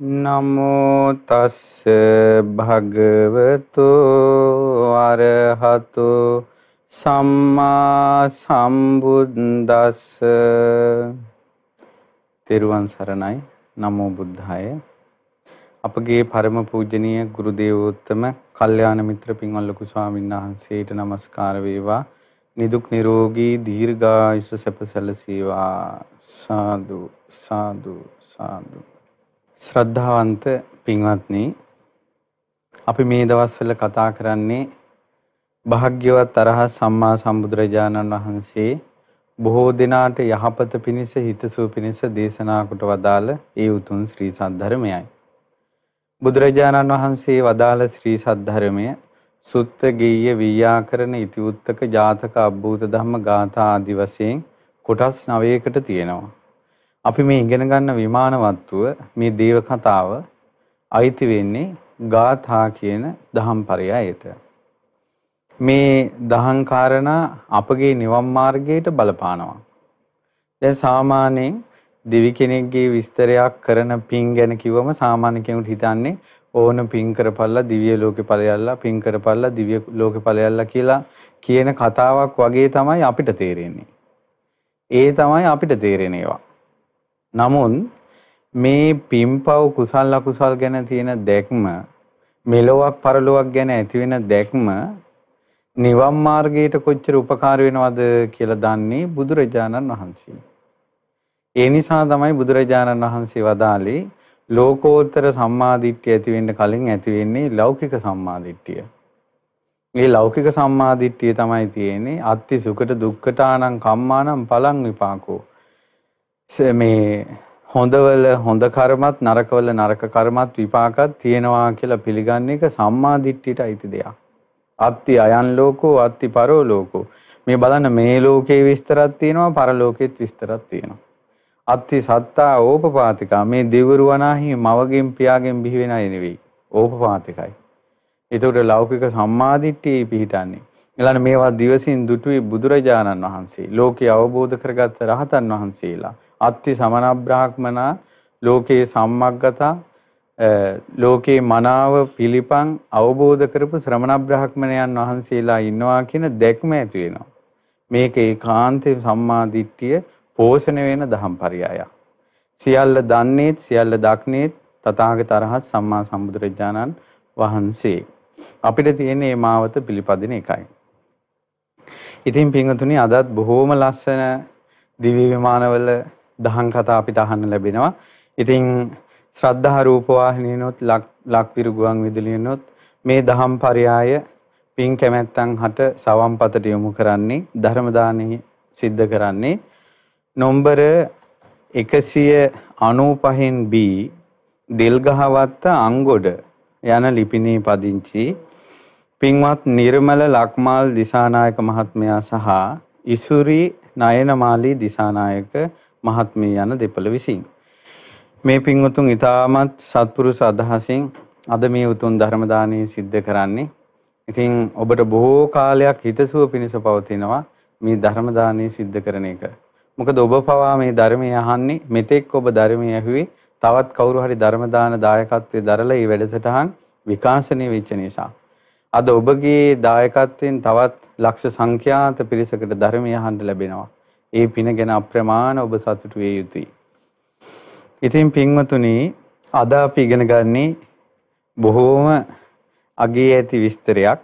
නමෝ තස්ස භගවතු අරහතු සම්මා සම්බුද්දස්ස. තෙරුවන් සරණයි. නමෝ බුද්ධාය. අපගේ පරම පූජනීය ගුරු දේවෝත්තම කල්යාණ මිත්‍ර පින්වත් ලොකු ස්වාමීන් වහන්සේට নমස්කාර වේවා. නිදුක් නිරෝගී දීර්ඝායුෂ සැප සැලසේවා. සාදු සාදු සාදු. ශ්‍රද්ධාවන්ත පින්වත්නි අපි මේ දවස්වල කතා කරන්නේ භාග්‍යවත් අරහ සම්මා සම්බුදුරජාණන් වහන්සේ බොහෝ දිනාට යහපත පිණිස හිතසුව පිණිස දේශනා කොට වදාළ ඒ උතුම් ශ්‍රී සද්ධර්මයයි. බුදුරජාණන් වහන්සේ වදාළ ශ්‍රී සද්ධර්මය සුත්ත ගීය වීයාකරණ ඉතිඋත්තක ජාතක අබ්බූත ධම්ම ගාථා ආදි වශයෙන් කොටස් 9කට තියෙනවා. අපි මේ ඉගෙන ගන්න විමානවත්තුව මේ දේව කතාව අයිති වෙන්නේ ගාථා කියන දහම් පරයයට. මේ දහම් කාරණා අපගේ නිවන් මාර්ගයට බලපානවා. දැන් සාමාන්‍යයෙන් දෙවි කෙනෙක්ගේ විස්තරයක් කරන පින් ගැන කිව්වම සාමාන්‍ය කෙනෙකුට හිතන්නේ ඕන පින් කරපල්ලා දිව්‍ය ලෝකේ ඵලයල්ලා පින් කරපල්ලා දිව්‍ය ලෝකේ ඵලයල්ලා කියලා කියන කතාවක් වගේ තමයි අපිට තේරෙන්නේ. ඒ තමයි අපිට තේරෙන ඒවා. නමුත් මේ පිම්පව් කුසල් අකුසල් ගැන තියෙන දැක්ම මෙලොවක් පරලොවක් ගැන ඇති වෙන දැක්ම නිවන් මාර්ගයට කොච්චර උපකාර වෙනවද කියලා දන්නේ බුදුරජාණන් වහන්සේ. ඒ නිසා තමයි බුදුරජාණන් වහන්සේ වදාළේ ලෝකෝත්තර සම්මාදිට්ඨිය ඇති වෙන්න කලින් ඇති වෙන්නේ ලෞකික සම්මාදිට්ඨිය. මේ ලෞකික සම්මාදිට්ඨිය තමයි තියෙන්නේ අත්ති සුකට දුක්ඛටානං කම්මානං පලං විපාකෝ. මේ හොඳවල හොඳ කර්මත් නරකවල නරක කර්මත් විපාකත් තියෙනවා කියලා පිළිගන්න එක සම්මා දිට්ඨියට අයිති දෙයක්. අත්ති අයන් ලෝකෝ අත්ති පරෝ ලෝකෝ. මේ බලන්න මේ ලෝකේ විස්තරක් තියෙනවා පරලෝකෙත් විස්තරක් තියෙනවා. අත්ති සත්තා ඕපපාතිකා මේ දෙවරු වනාහි මවගෙන් පියාගෙන් බිහි වෙන අය නෙවෙයි. ඕපපාතිකයි. ඒතකොට ලෞකික සම්මාදිට්ඨිය පිහිටන්නේ. ඊළඟ මේවා දිවසින් දුටුවේ බුදුරජාණන් වහන්සේ. ලෝකේ අවබෝධ කරගත්ත රහතන් වහන්සේලා. අත්ති සමන බ්‍රාහ්මනා ලෝකේ සම්මග්ගතා ලෝකේ මනාව පිළිපන් අවබෝධ කරපු ශ්‍රමණ බ්‍රාහ්මණයන් වහන්සේලා ඉන්නවා කියන දැක්ම ඇති වෙනවා. මේක ඒකාන්තේ සම්මා දිට්ඨිය පෝෂණය වෙන දහම්පරයය. සියල්ල දන්නේත් සියල්ල දක්නේත් තථාගත අරහත් සම්මා සම්බුදුරජාණන් වහන්සේ. අපිට තියෙන මේ මාවත පිළිපදින එකයි. ඉතින් පින්වතුනි අදත් බොහෝම ලස්සන දිව්‍ය විමානවල දහම් කතා අපිට අහන්න ලැබෙනවා. ඉතින් ශ්‍රද්ධා රූප වාහිනියනොත් ලක්විරු ගුවන් විදුලියනොත් මේ දහම් පරයය පින් කැමැත්තන් හට සවම්පතට යොමු කරන්නේ ධර්ම දානෙ සිද්ධ කරන්නේ නොම්බර 195න් B දෙල්ගහවත්ත අංගොඩ යන ලිපිනේ පදිංචි පින්වත් නිර්මල ලක්මාල් දිසානායක මහත්මයා සහ ඉසුරි නයනමාලී දිසානායක මහත්මිය යන දෙපළ විසින් මේ පින්වතුන් ඊටමත් සත්පුරුෂ අදහසින් අද මේ උතුම් ධර්ම දානය සිද්ධ කරන්නේ. ඉතින් ඔබට බොහෝ කාලයක් හිතසුව පිණිස පවතිනවා මේ ධර්ම දානය සිද්ධ කරන එක. මොකද ඔබ පවා මේ ධර්මය අහන්නේ මෙතෙක් ඔබ ධර්මය ඇහුවේ තවත් කවුරු හරි ධර්ම දාන දායකත්වයේ දරලා මේ වැඩසටහන් විකාශනය වෙච්ච නිසා. අද ඔබගේ දායකත්වයෙන් තවත් ලක්ෂ සංඛ්‍යාත පිරිසකට ධර්මය අහන්න ලැබෙනවා. ඒ පින ගැන අප්‍රමාණ ඔබ සතුටු විය යුතුයි. ඉතින් පින්වතුනි අද අපි ඉගෙන ගන්නේ බොහෝම අගේ ඇති විස්තරයක්.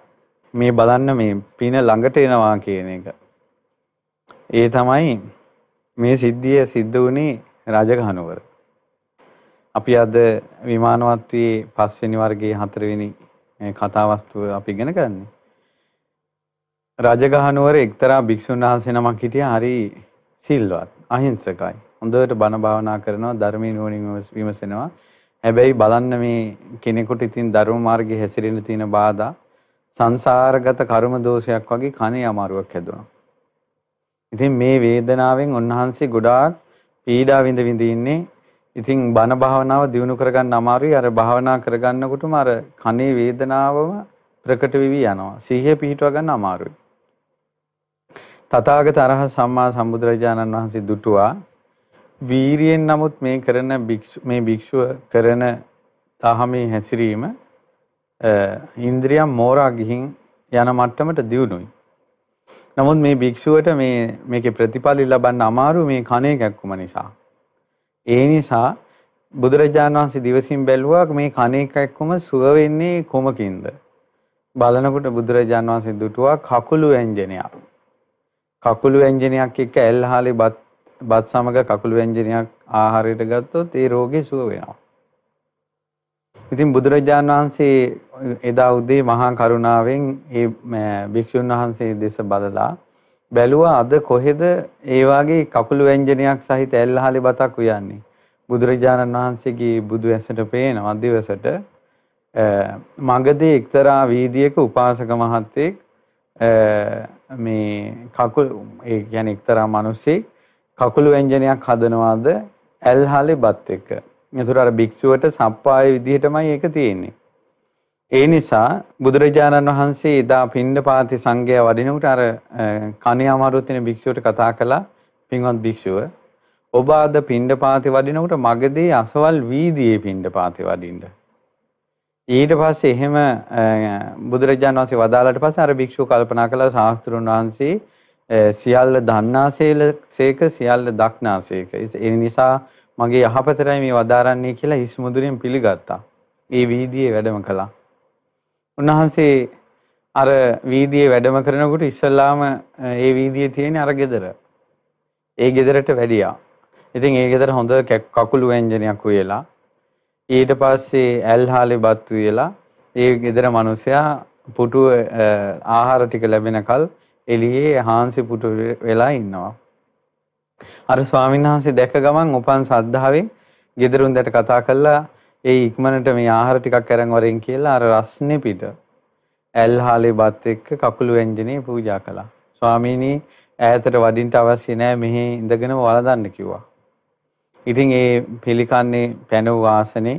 මේ බලන්න මේ පින ළඟට එනවා කියන එක. ඒ තමයි මේ සිද්ධිය සිද්ධ වුණේ රජගහනුවර. අපි අද විමානවත්වයේ පස්වෙනි වර්ගයේ හතරවෙනි කතා වස්තුව අපි ඉගෙන ගන්නේ. රජගහනුවර එක්තරා භික්ෂුන් වහන්සේ නමක් හිටියා හරි සිල්වත් අහිංසකයි. හොඳට බණ භාවනා කරනවා ධර්මයේ නුවණින් විමසනවා. හැබැයි බලන්න මේ කෙනෙකුට ඉතින් ධර්ම මාර්ගයේ හැසිරෙන්න තියෙන බාධා සංසාරගත කර්ම දෝෂයක් වගේ කනේ අමාරුවක් හැදුණා. ඉතින් මේ වේදනාවෙන් උන්වහන්සේ ගොඩාක් පීඩා විඳ විඳ ඉන්නේ. ඉතින් බණ භාවනාව දියුණු කරගන්න අමාරුයි. අර භාවනා කරගන්නකොටම අර කනේ වේදනාවම ප්‍රකට වෙවි යනවා. සිහිය පිහිටව ගන්න අමාරුයි. තථාගත අරහත් සම්මා සම්බුදුරජාණන් වහන්සේ දුටුවා වීරියෙන් නමුත් මේ කරන මේ භික්ෂුව කරන දහමේ හැසිරීම ඉන්ද්‍රියම් මෝරා ගිහින් යන මට්ටමට දියුණුයි. නමුත් මේ භික්ෂුවට මේ මේකේ ප්‍රතිඵල ලබන්න අමාරු මේ කණේ කැක්කුම නිසා. ඒ නිසා බුදුරජාණන් වහන්සේ දිවසින් බැලුවා මේ කණේ කැක්කුම සුව වෙන්නේ කොමකින්ද? බලනකොට බුදුරජාණන් වහන්සේ දුටුවා කකුළු ව්‍යංජනයක්. කකුළු ව්‍යංජනයක් එක්ක ඇල්හාලේ බත් බත් සමග කකුළු ව්‍යංජනයක් ආහාරයට ගත්තොත් ඒ රෝගේ සුව වෙනවා. ඉතින් බුදුරජාණන් වහන්සේ එදා උදේ මහා කරුණාවෙන් ඒ භික්ෂුන් වහන්සේ දෙස බලලා බැලුවා අද කොහෙද ඒ වාගේ කකුළු ව්‍යංජනයක් සහිත ඇල්හාලේ බතක් උයන්නේ. බුදුරජාණන් වහන්සේගේ බුදු ඇසට පේනවා දිවසට මගදී එක්තරා වීදියේක උපාසක මහත්තයෙක් මේ කකුල් ඒ කියන්නේ එක්තරා මිනිසෙක් කකුළු ව්‍යංජනයක් හදනවාද ඇල්හාලේ බත් එක්ක. ඒතර අර භික්ෂුවට සප්පාය විදිහටමයි ඒක තියෙන්නේ. ඒ නිසා බුදුරජාණන් වහන්සේ එදා පින්නපාති සංඝය වඩිනකොට අර කණේ අමාරුත් වෙන භික්ෂුවට කතා කළා පින්වත් භික්ෂුව ඔබ අද පින්නපාති වඩිනකොට මගදී අසවල් වීදියේ පින්නපාති වඩින්න. ඊට පස්සේ එහෙම බුදුරජාණන් වහන්සේ වදාළට පස්සේ අර භික්ෂුව කල්පනා කළා ශාස්ත්‍රුන් වහන්සේ සියල්ල දන්නාසේක සියල්ල දක්නාසේක. ඒ නිසා මගේ යහපතටයි මේ වදාරන්නේ කියලා හිස් මුදුරින් පිළිගත්තා. ඒ වීදියේ වැඩම කළා. උන්වහන්සේ අර වීදියේ වැඩම කරනකොට ඉස්සල්ලාම ඒ වීදියේ තියෙන අර ගෙදර. ඒ ගෙදරට වැඩියා. ඉතින් ඒ ගෙදර හොඳ කකුළු ව්‍යංජනයක් උයලා ඊට පස්සේ ඇල්හාලේ බත් උයලා ඒ ගෙදර මිනිසයා පුටු ආහාර ටික ලැබෙනකල් එළියේ හාන්සි පුටු වෙලා ඉන්නවා. අර ස්වාමීන් වහන්සේ දැක ගමන් උපන් සද්ධාවෙන් ගෙදරුන් දැට කතා කළා ඒ ඉක්මනට මේ ආහාර ටිකක් අරන් වරෙන් කියලා අර රස්නේ පිට ඇල්හාලේ බත් එක්ක කකුළු ව්‍යංජනේ පූජා කළා. ස්වාමීනි ඈතට වඩින්න අවශ්‍ය නැහැ මෙහි ඉඳගෙන වළඳන්න කිව්වා. ඉතින් ඒ පිළිකන්නේ පැනව් ආසනේ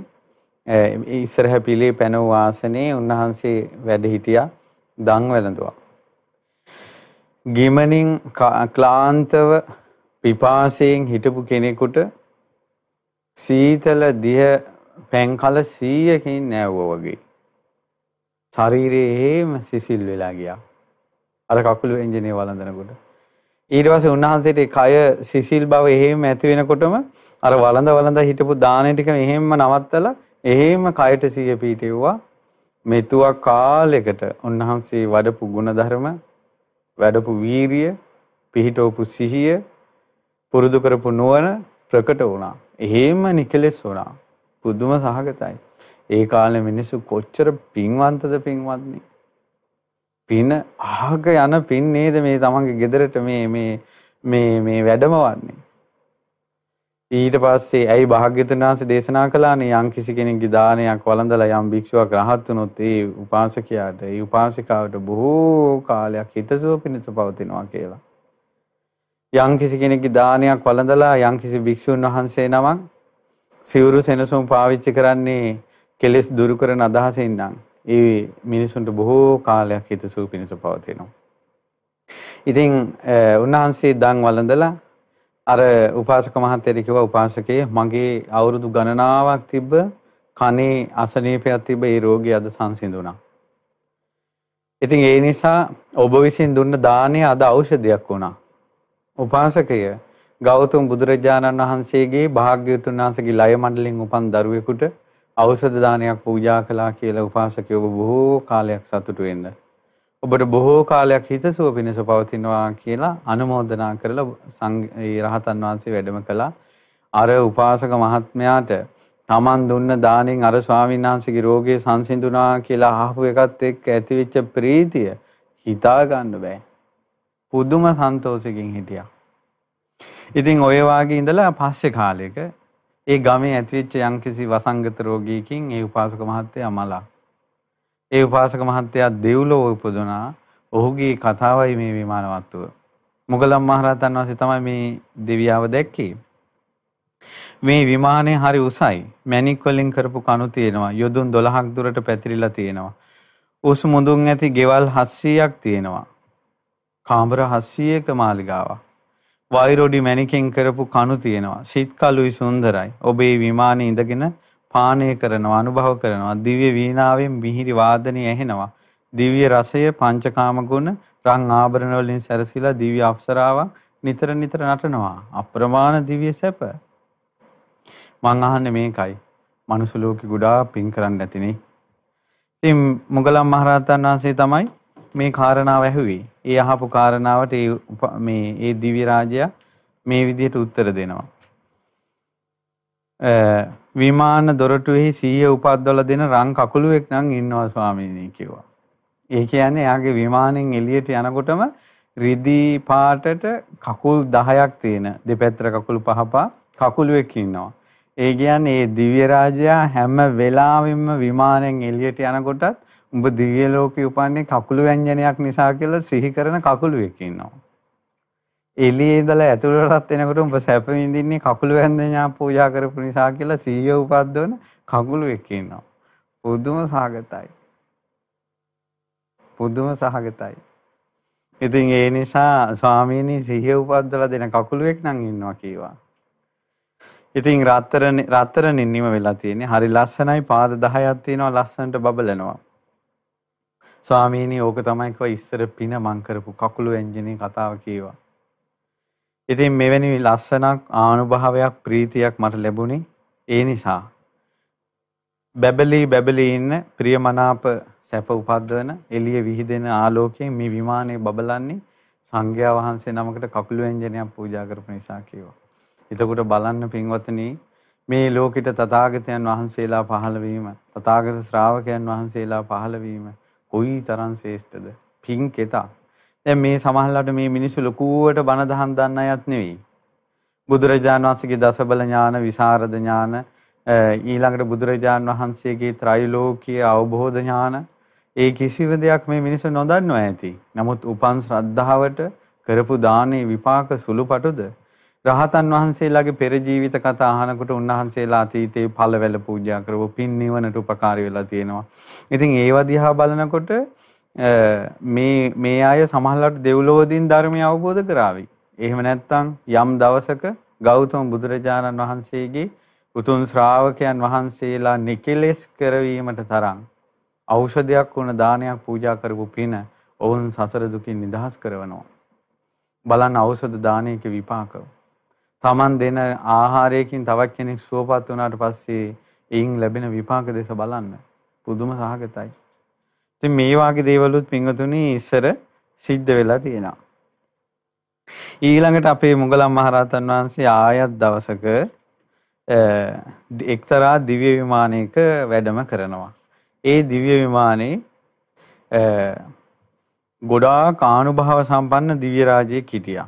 ඉස්සරහ පිළේ පැනව් ආසනේ උන්වහන්සේ වැඩ හිටියා දන් වැළඳුවා. ගිමනින් ක්ලාන්තව පිපාසයෙන් හිටපු කෙනෙකුට සීතල දිය පැන්කල 100කින් නැවුවා වගේ. ශරීරයේ හේම සිසිල් වෙලා ගියා. අර කකුළු එන්ජිනේ වළඳනකොට. ඊට පස්සේ උන්වහන්සේට කය සිසිල් බව එහෙම ඇති වෙනකොටම අර වළඳ වළඳ හිටපු දාන ටික එහෙම්ම නවත්තලා එහෙම කයට සිය පීටෙව්වා. මෙතුවක් කාලයකට උන්වහන්සේ වඩපු ಗುಣධර්ම වැඩපු වීරිය පිහිටවපු සිහිය පුරුදු කරපු නුවණ ප්‍රකට වුණා. එහෙම නිකලෙස් වුණා. පුදුම සහගතයි. ඒ කාලේ මිනිස්සු කොච්චර පින්වන්තද පින්වත්නි. පින අහක යන පින් නේද මේ තමන්ගේ ගෙදරට මේ මේ මේ මේ වැඩමවන්නේ. ඊට පස්සේ ඇයි භාග්‍යතුන් වහන්සේ දේශනා කළානේ යම් කිසි කෙනෙක්ගේ දානයක් වළඳලා යම් භික්ෂුවක් රහත් වුණොත් ඒ උපාසකයාට ඒ උපාසිකාවට බොහෝ කාලයක් හිතසුව පිණිස පවතිනවා කියලා. යම් කිසි කෙනෙක්ගේ දානයක් වළඳලා යම් කිසි භික්ෂුන් වහන්සේ නමක් සිවුරු සෙනසුන් පාවිච්චි කරන්නේ කෙලෙස් දුරු කරන අදහසින් නම් ඒ මිනිසුන්ට බොහෝ කාලයක් හිතසුව පිණිස පවතිනවා. ඉතින් උන්වහන්සේ දන් වළඳලා අර උපාසක මහත්තයට කිව්වා උපාසකේ මගේ අවුරුදු ගණනාවක් තිබ්බ කනේ අසනීපයක් තිබ්බ ඒ රෝගය අද සංසිඳුණා. ඉතින් ඒ නිසා ඔබ විසින් දුන්න දාණය අද ඖෂධයක් වුණා. උපාසකය ගෞතම බුදුරජාණන් වහන්සේගේ භාග්‍යවතුන් වහන්සේගේ ලය මණ්ඩලෙන් උපන් දරුවෙකුට ඖෂධ දානයක් පූජා කළා කියලා උපාසකයෝ බොහෝ කාලයක් සතුටු වෙන්න. ඔබට බොහෝ කාලයක් හිතසුව පිණිස පවතිනවා කියලා අනුමෝදනා කරලා රහතන් වහන්සේ වැඩම කළා. අර උපාසක මහත්මයාට තමන් දුන්න දානෙන් අර ස්වාමීන් වහන්සේගේ රෝගය සංසිඳුණා කියලා අහපු එකත් එක්ක ඇතිවෙච්ච ප්‍රීතිය හිතා ගන්න බෑ. පුදුම සන්තෝෂකින් හිටියා. ඉතින් ඔය වාගේ ඉඳලා පස්සේ කාලෙක ඒ ගමේ ඇතිවෙච්ච යම්කිසි වසංගත රෝගීකින් ඒ උපාසක මහත්තයා මලා ඒ උපාසක මහත්තයා දෙව්ලොව උපදුනා. ඔහුගේ කතාවයි මේ විමානවත්තුව. මුගලන් මහරහතන් වහන්සේ තමයි මේ දෙවියාව දැක්කේ. මේ විමානය හරි උසයි. මැණික් වලින් කරපු කණු තියෙනවා. යොදුන් 12ක් දුරට පැතිරිලා තියෙනවා. උස් මුදුන් ඇති ගෙවල් 700ක් තියෙනවා. කාමර 700ක මාලිගාවක්. වෛරොඩි මැණිකෙන් කරපු කණු තියෙනවා. සිත් කළුයි සුන්දරයි. ඔබේ විමානයේ ඉඳගෙන පානය කරනවා, අනුභව කරනවා. දිව්‍ය වීණාවෙන් මිහිරි වාදනය ඇහෙනවා. දිව්‍ය රසය, පංචකාම ගුණ, රන් ආභරණ වලින් සැරසිලා දිව්‍ය අප්සරාවක් නිතර නිතර නටනවා. අප්‍රමාණ දිව්‍ය සැප. මං අහන්නේ මේකයි. මනුස්ස ලෝකෙ ගොඩාක් පින් කරන්න නැතිනේ. ඉතින් මුගලන් මහරහතන් වහන්සේ තමයි මේ කාරණාව ඇහුවේ. ඒ අහපු කාරණාවට ඒ මේ ඒ දිව්‍ය රාජයා මේ විදිහට උත්තර දෙනවා. විමාන දොරටුවෙහි සීය උපද්දවලා දෙන රන් කකුලුවෙක් නම් ඉන්නවා ස්වාමීනි කිව්වා. ඒ කියන්නේ එයාගේ විමානෙන් එළියට යනකොටම රිදී පාටට කකුල් 10ක් තියෙන දෙපැත්තට කකුල් පහ පහ කකුලුවෙක් ඉන්නවා. ඒ කියන්නේ මේ දිව්‍ය රාජයා හැම වෙලාවෙම විමානෙන් එළියට යනකොටත් උඹ දිව්‍ය ලෝකේ උපන්නේ කකුළු ව්‍යංජනයක් නිසා කියලා සිහි කරන කකුළුවෙක් ඉන්නවා. එළියේ ඉඳලා ඇතුළටත් එනකොට උඹ සැප විඳින්නේ කකුළු ව්‍යංජනයා පූජා කරපු නිසා කියලා සිහිය උපද්දවන කකුළුවෙක් ඉන්නවා. පුදුම සාගතයි. පුදුම සහගතයි. ඉතින් ඒ නිසා ස්වාමීනි සිහිය උපද්දලා දෙන කකුළුවෙක් නම් ඉන්නවා කීවා. ඉතින් රත්තරන් රත්තරනින් නිම වෙලා තියෙන්නේ. හරි ලස්සනයි පාද 10ක් තියෙනවා ලස්සනට බබලනවා. ස්වාමීනි ඕක තමයි කව ඉස්සර පින මං කරපු කකුළු එන්ජිනේ කතාව කියවා. ඉතින් මෙවැනි ලස්සනක් ආනුභාවයක් ප්‍රීතියක් මට ලැබුණේ ඒ නිසා බැබලී බැබලී ඉන්න ප්‍රියමනාප සැප උපද්දවන එළිය විහිදෙන ආලෝකයෙන් මේ විමානය බබලන්නේ සංඝයා වහන්සේ නමකට කකුළු එන්ජිනයක් පූජා කරපු නිසා කියවා. එතකොට බලන්න පින්වත්නි මේ ලෝකෙට තථාගතයන් වහන්සේලා පහළ වීම තථාගත ශ්‍රාවකයන් වහන්සේලා පහළ වීම කොයි තරම් ශ්‍රේෂ්ඨද? පින් කෙතා. දැන් මේ සමහරලාට මේ මිනිස්සු ලකුවට බණ දහම් දන්න අයත් නෙවෙයි. බුදුරජාණන් වහන්සේගේ දසබල ඥාන විසරද ඥාන ඊළඟට බුදුරජාණන් වහන්සේගේ ත්‍රිලෝකීය අවබෝධ ඥාන. ඒ කිසිව දෙයක් මේ මිනිස්සු නොදන්නවා ඇති. නමුත් උපන් ශ්‍රද්ධාවට කරපු දානේ විපාක සුළුපටුද? රහතන් වහන්සේලාගේ පෙර ජීවිත කතා අහනකොට උන්වහන්සේලා අතීතයේ ඵලවැල පූජා කරව පින් නිවනට උපකාරී වෙලා තියෙනවා. ඉතින් ඒව දිහා බලනකොට මේ මේ අය සමහරවිට දෙව්ලොවදීන් ධර්මය අවබෝධ කරાવી. එහෙම නැත්නම් යම් දවසක ගෞතම බුදුරජාණන් වහන්සේගේ උතුම් ශ්‍රාවකයන් වහන්සේලා නිකලෙස් කරවීමට තරම් ඖෂධයක් වුණ දානයක් පූජා කරපු පින ඔවුන් සසර දුකින් නිදහස් කරනවා. බලන්න ඖෂධ දානයක විපාකව. Taman දෙන ආහාරයකින් තවත් කෙනෙක් සුවපත් වුණාට පස්සේ එයින් ලැබෙන විපාක දෙස බලන්න. පුදුම සහගතයි. ඉතින් මේ වාගේ දේවලුත් පින්වතුනි ඉස්සර සිද්ධ වෙලා තියෙනවා. ඊළඟට අපේ මුගලන් මහරහතන් වහන්සේ ආයත් දවසක එක්තරා දිව්‍ය විමානයක වැඩම කරනවා. ඒ දිව්‍ය විමානේ ගොඩාක් ආනුභාව සම්පන්න දිව්‍ය රාජයෙක් හිටියා.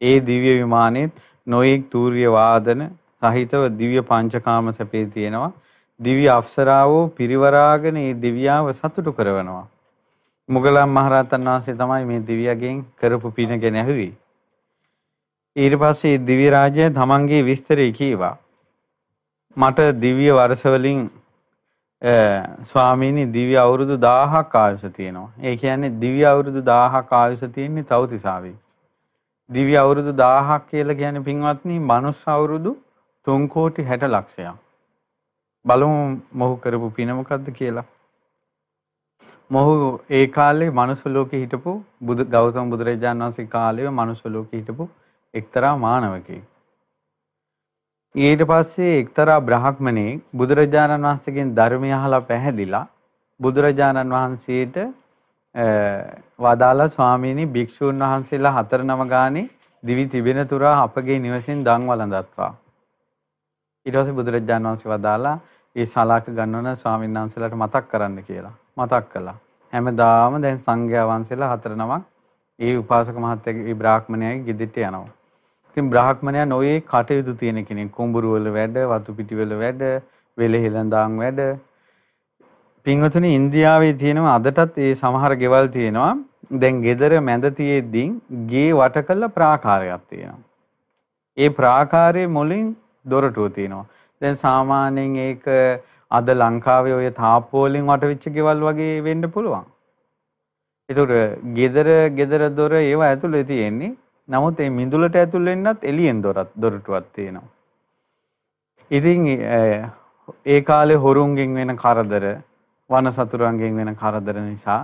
ඒ දිව්‍ය විමානෙත් නොයෙක් තූර්ය වාදන සහිතව දිව්‍ය පංචකාම සැපේ තියෙනවා. දිව්‍ය අප්සරාවෝ පිරිවරාගෙන මේ දිව්‍යාව සතුටු කරනවා. මුගලන් මහරහතන් වහන්සේ තමයි මේ දිව්‍යයෙන් කරපු පින ගැන ඇහුවේ. ඊට පස්සේ දිව්‍ය රාජය තමන්ගේ විස්තරය කීවා. මට දිව්‍ය වර්ෂ වලින් ස්වාමීනි දිව්‍ය අවුරුදු 1000ක් ආයුෂ තියෙනවා. ඒ කියන්නේ දිව්‍ය අවුරුදු 1000ක් ආයුෂ තියෙන්නේ තවතිසාවේ. දිව්‍ය අවුරුදු 1000ක් කියලා කියන්නේ පින්වත්නි මනුස්ස අවුරුදු 3 කෝටි 60 ලක්ෂයක්. බලමු මොහු කරපු පින මොකද්ද කියලා. මොහු ඒ කාලේ මනුස්ස ලෝකේ හිටපු බුදු ගෞතම බුදුරජාණන් වහන්සේ කාලේ මනුස්ස ලෝකේ හිටපු එක්තරා මානවකෙක්. ඊට පස්සේ එක්තරා බ්‍රාහ්මණෙක් බුදුරජාණන් වහන්සේගෙන් ධර්මය අහලා පැහැදිලා බුදුරජාණන් වහන්සේට වදාලා ස්වාමීනි භික්ෂූන් වහන්සේලා හතර නම ගානේ දිවි තිබෙන තුරා අපගේ නිවසින් දන් වළඳත්වා. ඊට පස්සේ බුදුරජාණන් වහන්සේ වදාලා ඒ සලාක ගන්නවන ස්වාමීන් වහන්සේලාට මතක් කරන්න කියලා. මතක් කළා. හැමදාම දැන් සංඝයා වහන්සේලා හතර නමක් ඒ උපාසක මහත්තයාගේ ඒ බ්‍රාහ්මණයාගේ ගෙදෙට්ට යනවා. ඉතින් බ්‍රාහ්මණයා නොයේ කටයුතු තියෙන කෙනෙක්. කුඹුරු වල වැඩ, වතු පිටි වල වැඩ, වෙලෙහෙලඳාන් වැඩ, පින්වතුනි ඉන්දියාවේ තියෙනවා අදටත් ඒ සමහර ගෙවල් තියෙනවා. දැන් gedara මැද තියෙද්දි ගේ වට කළ ප්‍රාකාරයක් තියෙනවා. ඒ ප්‍රාකාරයේ මුලින් දොරටුව තියෙනවා. දැන් සාමාන්‍යයෙන් ඒක අද ලංකාවේ ඔය තාප්පෝලින් වටවිච්ච ගෙවල් වගේ වෙන්න පුළුවන්. ඒතකොට gedara gedara දොර ඒව ඇතුලේ තියෙන්නේ නමුත් මේ මිදුලට ඇතුල් වෙන්නත් එළියෙන් දොරත් දොරටුවක් තියෙනවා. ඉතින් ඒ කාලේ හොරුන්ගෙන් වෙන කරදර, වන සතුරුන්ගෙන් වෙන කරදර නිසා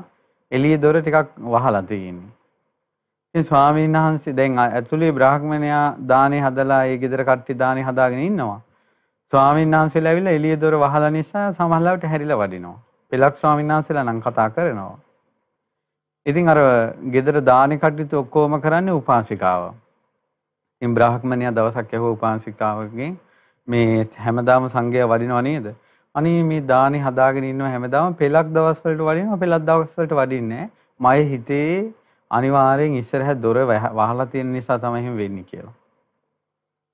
එළිය දොර ටිකක් වහලා තියෙන්නේ. ඉතින් ස්වාමීන් වහන්සේ දැන් ඇතුලේ බ්‍රාහ්මණයා දානේ හදලා ඒ ගෙදර කට්ටිය දානේ හදාගෙන ඉන්නවා. ස්වාමීන් වහන්සේලා ඇවිල්ලා එළිය දොර වහලා නිසා සමහරවිට හැරිලා වඩිනවා. පෙලක් ස්වාමීන් වහන්සේලා නම් කතා කරනවා. ඉතින් අර ගෙදර දානේ කටයුතු ඔක්කොම කරන්නේ උපාසිකාව. ඉතින් බ්‍රාහ්මණයා දවසක් ඇහුවා උපාසිකාවගෙන් මේ හැමදාම සංඝයා වඩිනව නේද? අනේ මේ දානේ හදාගෙන ඉන්නව හැමදාම පෙලක් දවස් වලට වඩිනවා පෙලක් දවස් වලට වඩින්නේ මගේ හිතේ අනිවාර්යෙන් ඉස්සරහ දොර වහලා තියෙන නිසා තමයි එහෙම වෙන්නේ කියලා.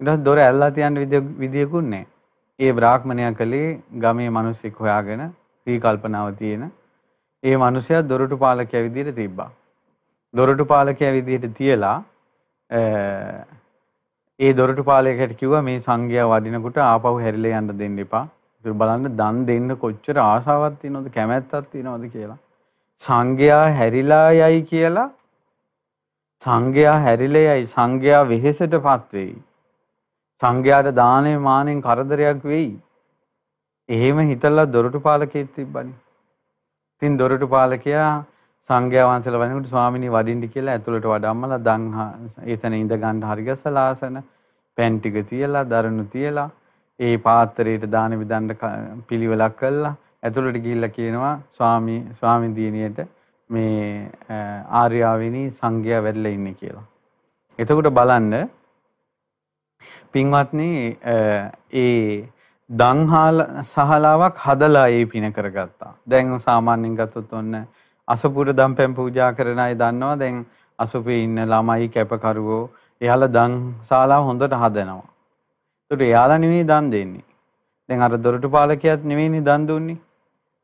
ඊට පස්සේ දොර ඇල්ලලා තියන්න විදියකුත් නැහැ. ඒ බ්‍රාහ්මණයා කලේ ගමේ මිනිස්සෙක් හොයාගෙන ඊ කල්පනාව තියෙන ඒ මිනිසයා දොරටු පාලකයා විදියට තිබ්බා. දොරටු පාලකයා විදියට තියලා ඒ දොරටු පාලකයාට කිව්වා මේ සංඝයා වඩිනකොට ආපහු හැරිලා යන්න දෙන්න එපා. ඒක බලන්න දන් දෙන්න කොච්චර ආසාවක් තියෙනවද කැමැත්තක් තියෙනවද කියලා. සංඝයා හැරිලා යයි කියලා සංඝයා හැරිලා යයි සංඝයා වෙහෙසටපත් වෙයි. සංඝයාට දානේ මානෙන් කරදරයක් වෙයි. එහෙම හිතලා දොරටු පාලකයෙක් තිබ්බනේ. ඉතින් දොරටු පාලකයා සංඝයා වහන්සේලා වනිනකොට ස්වාමිනී වඩින්න කියලා ඇතුළට වඩම්මලා දන් එතන ඉඳ ගන්න හරිගස්සලා ආසන පෑන් ටික තියලා දරණු තියලා ඒ පාත්‍රයට දාන විදන්න පිළිවෙලක් කළා ඇතුළට ගිහිල්ලා කියනවා ස්වාමී ස්වාමීන් දිනියට මේ ආර්යාවිනි සංඝයා වැඩලා ඉන්නේ කියලා. එතකොට බලන්න පින්වත්නි ඒ දංහාල සහලාවක් හදලා ඒ පින කරගත්තා. දැන් සාමාන්‍යයෙන් ගත්තොත් ඔන්න අසපුර දම්පැන් පූජා කරන අය දන්නවා දැන් අසුපේ ඉන්න ළමයි කැපකරුවෝ එයාලා දන් ශාලාව හොඳට හදනවා. ඒකට එයාලා නෙවෙයි දන් දෙන්නේ. දැන් අර දොරටු පාලකයාත් නෙවෙයිනේ දන් දුන්නේ.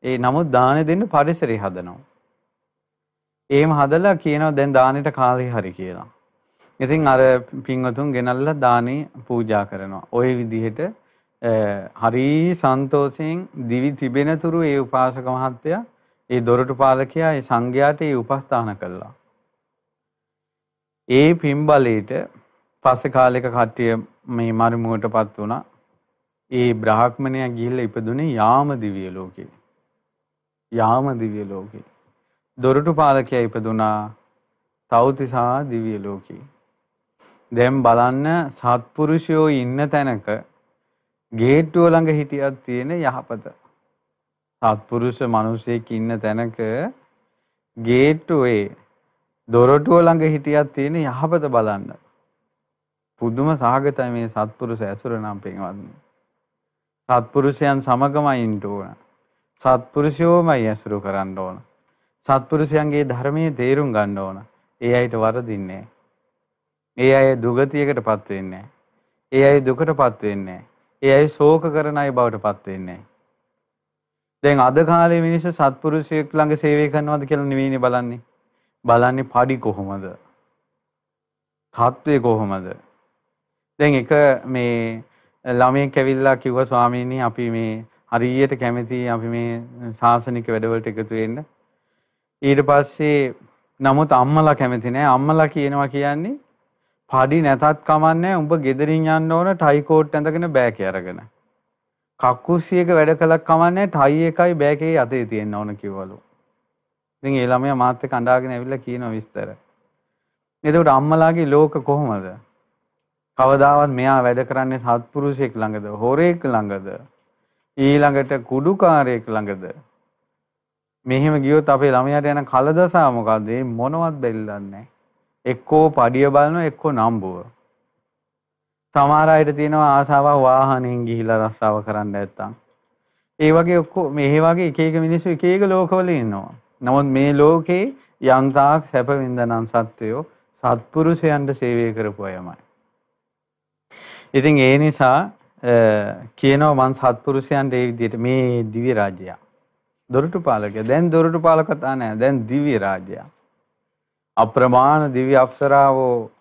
ඒ නමුත් දාන දෙන්න පරිසරය හදනවා. එහෙම හදලා කියනවා දැන් දානෙට කාලේ හරි කියලා. ඉතින් අර පින්වතුන් ගෙනල්ලා දානේ පූජා කරනවා. ওই විදිහට හරි සන්තෝෂයෙන් දිවි තිබෙන තුරු ඒ උපාසක මහත්තයා ඒ දොරටු පාලකයා ඒ සංඝයාට ඒ උපස්ථාන කළා. ඒ පින්බලයට පස්සේ කාලෙක කට්ටිය මේ මරුමුවටපත් වුණා. ඒ බ්‍රාහ්මණයා ගිහිල්ලා ඉපදුනේ යාම දිව්‍ය ලෝකේ. යාම දිව්‍ය ලෝකේ. දොරටු පාලකයා ඉපදුනා තවතිසා දිව්‍ය ලෝකේ. දැන් බලන්න සත්පුරුෂයෝ ඉන්න තැනක ගේට්ටුව ළඟ හිටියක් තියෙන යහපත. සත්පුරුෂ මිනිසෙක් ඉන්න තැනක ගේට්ටුවේ දොරටුව ළඟ හිටියක් තියෙන යහපත බලන්න. පුදුම සහගතයි මේ සත්පුරුෂ ඇසුර නම් පින්වත්නි. සත්පුරුෂයන් සමගමයි ඉන්න ඕන. සත්පුරුෂයෝමයි ඇසුරු කරන්න ඕන. සත්පුරුෂයන්ගේ ධර්මයේ තේරුම් ගන්න ඕන. ඒ අයට වරදින්නේ ඒ අය දුගතියකටපත් වෙන්නේ ඒ අය දුකටපත් වෙන්නේ ඒ අය ශෝක කරන අය බවටපත් වෙන්නේ දැන් අද කාලේ මිනිස්සු සත්පුරුෂයෙක් ළඟ සේවය කරනවද කියලා නෙවෙයිනේ බලන්නේ. බලන්නේ padi කොහොමද? තත්ත්වය කොහොමද? දැන් එක මේ ළමයෙක් ඇවිල්ලා කිව්වා ස්වාමීනි අපි මේ හරියට කැමති අපි මේ සාසනික වැඩවලට එකතු වෙන්න. ඊට පස්සේ නමුත් අම්මලා කැමති නෑ. අම්මලා කියනවා කියන්නේ පඩි නැතත් කමන්නේ උඹ ගෙදරින් යන්න ඕන ටයි කෝට් ඇඳගෙන බෑකේ අරගෙන. කක්කුස්සියක වැඩ කළක් කමන්නේ ටයි එකයි බෑකේ අතේ තියෙන්න ඕන කිව්වලු. ඉතින් ඒ ළමයා මාත් එක්ක අඬාගෙන ඇවිල්ලා කියනවා විස්තර. එතකොට අම්මලාගේ ලෝක කොහොමද? කවදාවත් මෙයා වැඩ කරන්නේ සත්පුරුෂයෙක් ළඟද හොරෙක් ළඟද ඊළඟට කුඩුකාරයෙක් ළඟද මෙහෙම ගියොත් අපේ ළමයාට යන කලදසා මොකද්ද? ඒ මොනවත් බැරිලන්නේ එක්කෝ පඩිය බලනවා එක්කෝ නම්බුව. සමහර අයට තියෙනවා ආසාවක් වාහනෙන් ගිහිලා රස්සාව කරන්න නැත්තම්. ඒ වගේ ඔක්කො මේ වගේ එක එක මිනිස්සු එක එක ලෝකවල ඉන්නවා. නමුත් මේ ලෝකේ යන්තාක් සැප වින්දනන් සත්වයෝ සත්පුරුෂයන්ට සේවය කරපු අයමයි. ඉතින් ඒ නිසා කියනවා මං සත්පුරුෂයන්ට ඒ විදිහට මේ දිව්‍ය රාජ්‍යය දොරටු පාලකය. දැන් දොරටු පාලකතා නැහැ. දැන් දිව්‍ය රාජ්‍යය. අප්‍රමාණ දිව්‍ය අප්සරාවෝ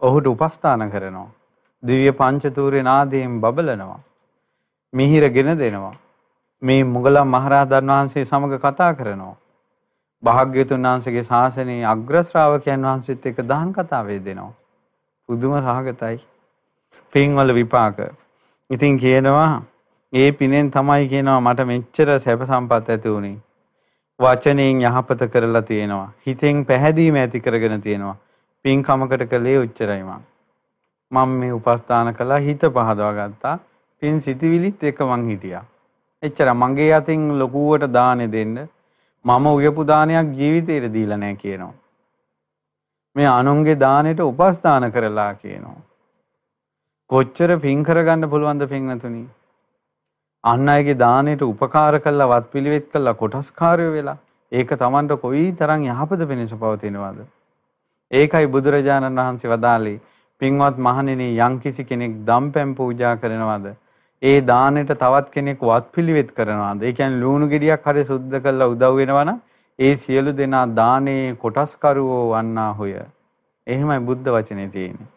ඔහුට උපස්ථාන කරනවා. දිව්‍ය පංචතූරේ නාදයෙන් බබලනවා. මිහිර ගෙන දෙනවා. මේ මුගලන් මහරහතන් වහන්සේ සමග කතා කරනවා. භාග්‍යතුන් වහන්සේගේ ශාසනයේ අග්‍ර ශ්‍රාවකයන් වහන්සේත් එක්ක දහම් කතා වේදෙනවා. පුදුම සහගතයි. පින්වල විපාක. ඉතින් කියනවා ඒ පිනෙන් තමයි කියනවා මට මෙච්චර සැප සම්පත් ඇති වුණේ. වචනයෙන් යහපත කරලා තියෙනවා. හිතෙන් පැහැදීම ඇති කරගෙන තියෙනවා. පින්කමකට කළේ උච්චරයි මං. මම මේ උපස්ථාන කළා හිත පහදවා ගත්තා. පින් සිටිවිලිත් එක මං හිටියා. එච්චර මගේ අතින් ලොකුවට දානෙ දෙන්න මම උයපු දානයක් ජීවිතේට දීලා නැහැ කියනවා. මේ අනුන්ගේ දානෙට උපස්ථාන කරලා කියනවා. කොච්චර පින් කරගන්න පුළුවන්ද පින්වතුනි? අන් අයගේ දානෙට උපකාර කළා වත්පිළිවෙත් කළා කොටස්කාරයෝ වෙලා ඒක Tamanට කොයි තරම් යහපත වෙනස පවතිනවද? ඒකයි බුදුරජාණන් වහන්සේ වදාළේ පින්වත් මහණෙනි යම්කිසි කෙනෙක් දම්පැන් පූජා කරනවද ඒ දානෙට තවත් කෙනෙක් වත්පිළිවෙත් කරනවාද? ඒ කියන්නේ ලුණු ගෙඩියක් හරි සුද්ධ කරලා උදව් වෙනවනම් ඒ සියලු දෙනා දානේ කොටස්කරුවෝ වන්නා හොය. එහෙමයි බුද්ධ වචනේ තියෙන්නේ.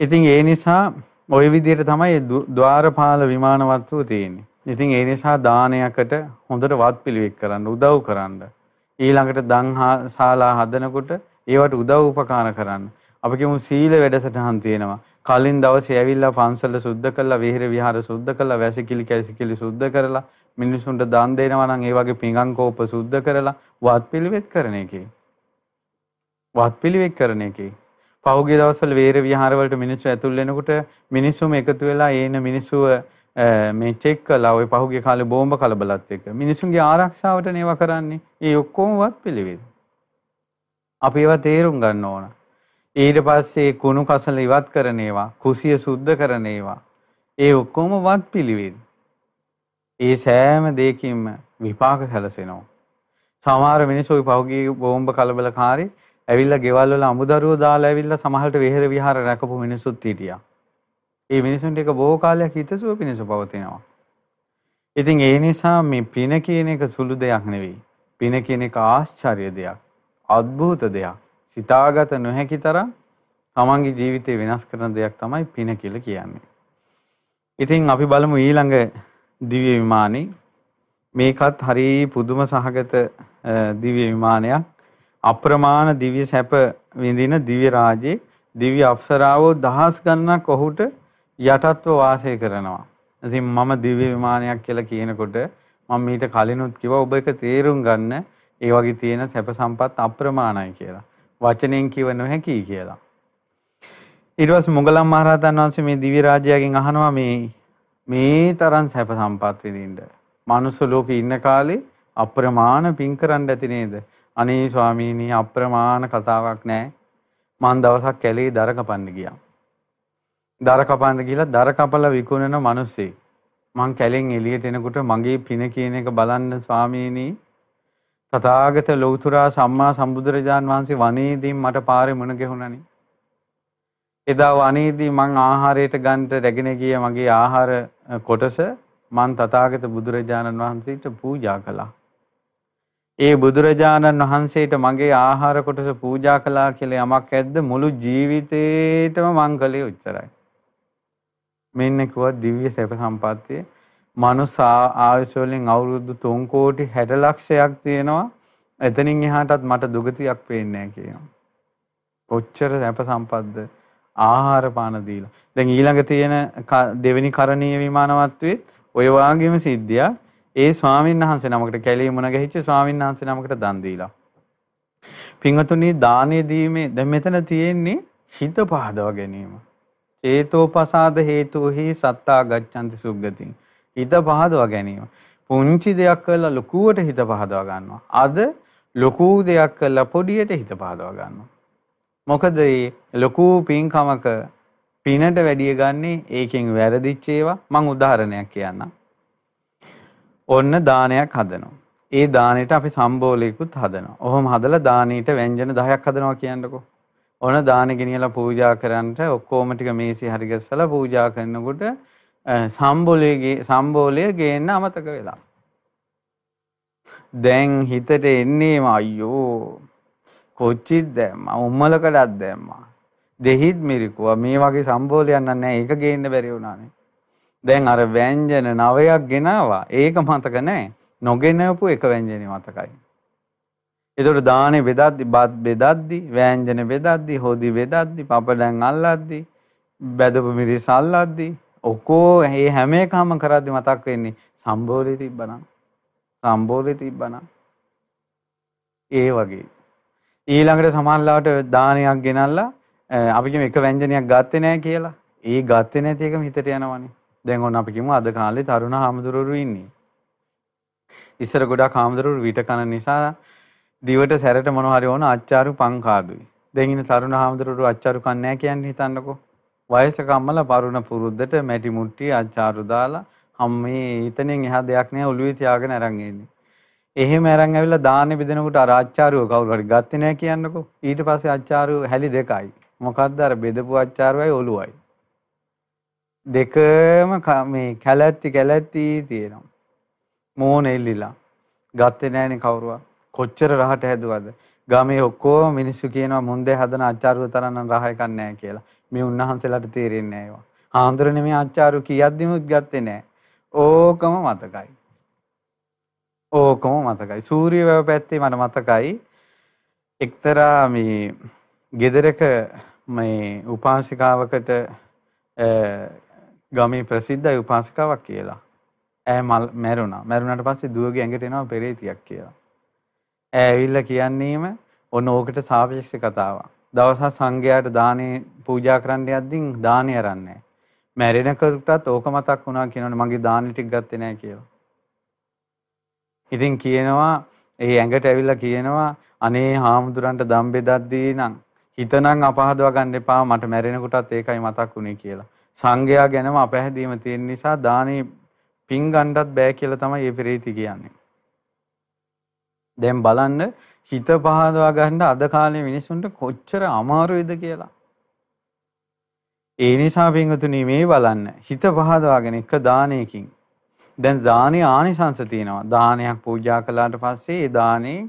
ඉතින් ඒ නිසා ওই විදිහට තමයි ద్వාරපාල විමාන වත්තුව තියෙන්නේ. ඉතින් ඒ නිසා දානයකට හොඳට වත්පිළිවෙක් කරන්න උදව් කරන්න. ඊළඟට දන් ශාලා හදනකොට ඒවට උදව් උපකාර කරන්න. අපි කියමු සීල වැඩසටහන් තියෙනවා. කලින් දවසේ ඇවිල්ලා පන්සල සුද්ධ කළා, විහෙර විහාර සුද්ධ කළා, වැසිකිලි කැසිකිලි සුද්ධ කරලා, මිනිසුන්ට දන් දෙනවා නම් ඒ වගේ පිඟන් කෝප සුද්ධ කරලා වත්පිළිවෙත් කරන එකේ. වත්පිළිවෙත් කරන එකේ පහුගිය දවස්වල වේර විහාරවලට මිනිස්සු ඇතුල් වෙනකොට මිනිස්සුම එකතු වෙලා ඒන මිනිස්සුව මේ චෙක් කළා ওই පහුගිය කාලේ බෝම්බ කලබලත් එක්ක. මිනිසුන්ගේ ආරක්ෂාවට නේවා කරන්නේ. ඒ ඔක්කොම වත් පිළිවෙල. අපි ඒවා තේරුම් ගන්න ඕන. ඊට පස්සේ කුණු කසල ඉවත් කරන ඒවා, කුසිය සුද්ධ කරන ඒවා. ඒ ඔක්කොම වත් පිළිවෙල. ඒ සෑම දෙයකින්ම විපාක සැලසෙනවා. සමහර මිනිස්සු ওই පහුගිය බෝම්බ කලබලකාරී ඇවිල්ලා ගෙවල් වල අමුදරුවෝ දාලා ඇවිල්ලා සමහරට විහෙර විහාර රැකපු මිනිස්සුත් හිටියා. ඒ මිනිසුන්ට එක බොහෝ කාලයක් හිතසුව පිණිස පවතිනවා. ඉතින් ඒ නිසා මේ පින කියන එක සුළු දෙයක් නෙවෙයි. පින කියන එක ආශ්චර්ය දෙයක්. අద్භූත දෙයක්. සිතාගත නොහැකි තරම් තමන්ගේ ජීවිතේ වෙනස් කරන දෙයක් තමයි පින කියලා කියන්නේ. ඉතින් අපි බලමු ඊළඟ දිව්‍ය විමානේ මේකත් හරි පුදුම සහගත දිව්‍ය විමානයක්. අප්‍රමාණ දිව්‍ය සැප විඳින දිව්‍ය රාජ්‍යයේ දිව්‍ය අප්සරාවෝ දහස් ගණනක් ඔහුට යටත්ව වාසය කරනවා. ඉතින් මම දිව්‍ය විමානයක් කියලා කියනකොට මම මීට කලිනුත් කිව්වා ඔබ එක තේරුම් ගන්න ඒ වගේ තියෙන සැප සම්පත් අප්‍රමාණයි කියලා. වචනෙන් කිව නොහැකි කියලා. ඊට පස්සේ මුගලන් මහරහතන් වහන්සේ මේ දිව්‍ය රාජ්‍යයෙන් අහනවා මේ මේ තරම් සැප සම්පත් විඳින්න. මනුස්ස ලෝකේ ඉන්න කාලේ අප්‍රමාණ පින් කරන්න ඇති නේද? අනේ ස්වාමීනි අප්‍රමාණ කතාවක් නෑ. මං දවසක් කැලේ දර කපන්න ගියා. දර කපන්න ගිහලා දර කපලා විකුණන මිනිස්සේ මං කැලෙන් එළියට එනකොට මගේ පින කියන එක බලන්න ස්වාමීනි තථාගත ලෞතුරා සම්මා සම්බුදුරජාන් වහන්සේ වනේදී මට පාරේ මුණ ගැහුණනේ. එදා වනේදී මං ආහාරයට ගන්නට රැගෙන ගිය මගේ ආහාර කොටස මං තථාගත බුදුරජාණන් වහන්සේට පූජා කළා. ඒ බුදුරජාණන් වහන්සේට මගේ ආහාර කොටස පූජා කළා කියලා යමක් ඇද්ද මුළු ජීවිතේටම මං කළේ උච්චරයි. මෙන්න කිව්වා දිව්‍ය සැප සම්පත්තිය මනුස්ස ආයුෂ වලින් අවුරුදු 3 කෝටි 60 ලක්ෂයක් තියෙනවා. එතනින් එහාටත් මට දුගතියක් පේන්නේ නැහැ කියනවා. කොච්චර සැප සම්පත්ද ආහාර පාන දීලා. දැන් ඊළඟ තියෙන දෙවෙනි කරණීය විමානවත්වයේ ඔය වාගේම සිද්ධියක් ඒ ස්වාමීන් වහන්සේ නමකට කැලේ මුණ ගැහිච්ච ස්වාමීන් වහන්සේ නමකට දන් දීලා. පින්වතුනි දානය දීමේ දැන් මෙතන තියෙන්නේ හිත පහදව ගැනීම. චේතෝපසාද හේතුහි සත්තා ගච්ඡanti සුග්ගතින්. හිත පහදව ගැනීම. පුංචි දෙයක් කළා ලොකුවට හිත පහදව ගන්නවා. අද ලොකු දෙයක් කළා පොඩියට හිත පහදව ගන්නවා. මොකද මේ ලොකු පින්කමක පිනට වැඩිය ගන්නේ ඒකෙන් වැරදිච්ච ඒවා මම උදාහරණයක් කියන්නම්. ඔන්න දානයක් හදනවා. ඒ දානෙට අපි සම්බෝලයකුත් හදනවා. ඔහොම හදලා දානීට ව්‍යංජන 10ක් හදනවා කියන්නකෝ. ඔන්න දානෙ ගෙනියලා පූජා කරන්නට ඔක්කොම ටික මේසි හරි ගස්සලා පූජා කරනකොට සම්බෝලයේ සම්බෝලය ගේන්න අමතක වෙලා. දැන් හිතට එන්නේම අයියෝ කොච්චිත් දැම්මා උම්මලකටත් දැම්මා. දෙහිත් මිරිකුවා මේ වගේ සම්බෝලයක් නැහැ ඒක ගේන්න බැරි වුණානේ. දැන් අර ව්‍යංජන නවයක් ගෙනාවා. ඒක මතක නැහැ. නොගෙනවපු එක ව්‍යංජනේ මතකයි. ඒතකොට දානේ බෙදද්දි බත් බෙදද්දි වෑංජන බෙදද්දි හොදි බෙදද්දි පපඩම් අල්ලද්දි බැදපු මිරිස් අල්ලද්දි ඔකෝ මේ හැම එකම කරද්දි මතක් වෙන්නේ සම්බෝලේ තිබ්බනම් සම්බෝලේ තිබ්බනම් ඒ වගේ ඊළඟට සමහරලාට දානයක් ගෙනල්ලා අපි කියමු එක ව්‍යංජනයක් ගත්තේ නැහැ කියලා. ඒ ගත්තේ නැති එකම හිතට යනවනේ. දැන් ඔන්න අපි කියමු අද කාලේ තරුණ හාමුදුරුවෝ ඉන්නේ. ඉස්සර ගොඩාක් හාමුදුරුවෝ විට කන නිසා දිවට සැරට මොනවා හරි ඕන අච්චාරු පංකාදුයි. දැන් ඉන්න තරුණ හාමුදුරුවෝ අච්චාරු කන්නේ නැහැ කියන්නේ හිතන්නකෝ. වයසක අම්මලා පරුණ පුරුද්දට මැටි මුට්ටි අච්චාරු දාලා අම්මේ ඊතනෙන් එහා දෙයක් නෑ ඔළුවේ තියාගෙන අරන් එන්නේ. එහෙම අරන් ඇවිල්ලා දාන්නේ බෙදෙනකොට අර අච්චාරුව කවුරු හරි ගත්තේ නෑ කියන්නකෝ. ඊට පස්සේ අච්චාරුව හැලි දෙකයි. මොකද්ද අර බෙදපු අච්චාරුවයි ඔළුවයි. දෙකම මේ කැලැත්ති කැලැත්ති තියෙනවා. මෝන එල්ලිලා. ගත්තේ නෑනේ කවුරුවා. කොච්චර රහට හැදුවද? ගමේ ඔක්කොම මිනිස්සු කියනවා මුන්දේ හදන අච්චාරුව තරම් නම් රහ එකක් නෑ කියලා. මේ උන්වහන්සේලාට තේරෙන්නේ නෑ ඒවා. ආන්දරනේ මේ අච්චාරු කියද්දිමුත් ගත්තේ නෑ. ඕකම මතකයි. ඕකම මතකයි. සූර්ය වැව පැත්තේ මට මතකයි. එක්තරා මේ ගෙදරක මේ උපාසිකාවකට ගමේ ප්‍රසිද්ධයි උපාසිකාවක් කියලා. ඈ මැරුණා. මැරුණාට පස්සේ දුවගේ ඇඟට එනවා පෙරේතියක් කියලා. ඈ ඇවිල්ලා කියන්නේම ඔන්න ඕකට සාපේක්ෂ කතාවක්. දවසක් සංඝයාට දානේ පූජා කරන්න යද්දී දානේ අරන්නේ මැරෙනකටත් ඕක මතක් වුණා කියනවනේ මගේ දානේ ටික ගත්තේ නැහැ කියලා. ඉතින් කියනවා ඒ ඇඟට ඇවිල්ලා කියනවා අනේ හාමුදුරන්ට දම් බෙදද්දී නම් හිතනම් අපහදව ගන්න එපා මට මැරෙනකොටත් ඒකයි මතක් වුනේ කියලා. සංඝයා ගැනම අපැහැදීම තියෙන නිසා දානේ පින් ගන්නත් බෑ කියලා තමයි මේ ප්‍රීති කියන්නේ. දැන් බලන්න හිත පහදවා ගන්න අද කාලේ මිනිස්සුන්ට කොච්චර අමාරුයිද කියලා. ඒ නිසා පින්වතුනි මේ බලන්න හිත පහදවාගෙන එක දානයකින් දැන් දානේ ආනිසංස තියෙනවා. දානයක් පූජා කළාට පස්සේ ඒ දානේ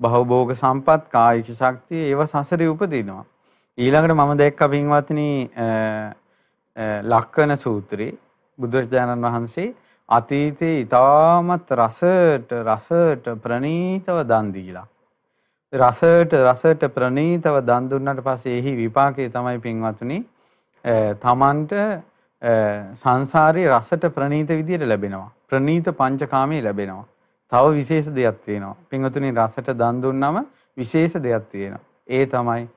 භවභෝග සම්පත් කායික ශක්තිය ඒව සසරේ උපදිනවා. ඊළඟට මම දැක්ක පින්වත්නි ලක්කන සූත්‍රේ බුදුරජාණන් වහන්සේ අතීතේ ඊටමත් රසට රසට ප්‍රණීතව දන් දීලා රසට රසට ප්‍රණීතව දන් දුන්නාට පස්සේ එහි විපාකය තමයි පින්වත්නි තමන්ට සංසාරයේ රසට ප්‍රනීත විදියට ලැබෙනවා. ප්‍රනීත පංචකාමයේ ලැබෙනවා. තව විශේෂ දෙයක් තියෙනවා. පින්වතුනි රසට දන් දුන්නම විශේෂ දෙයක් තියෙනවා. ඒ තමයි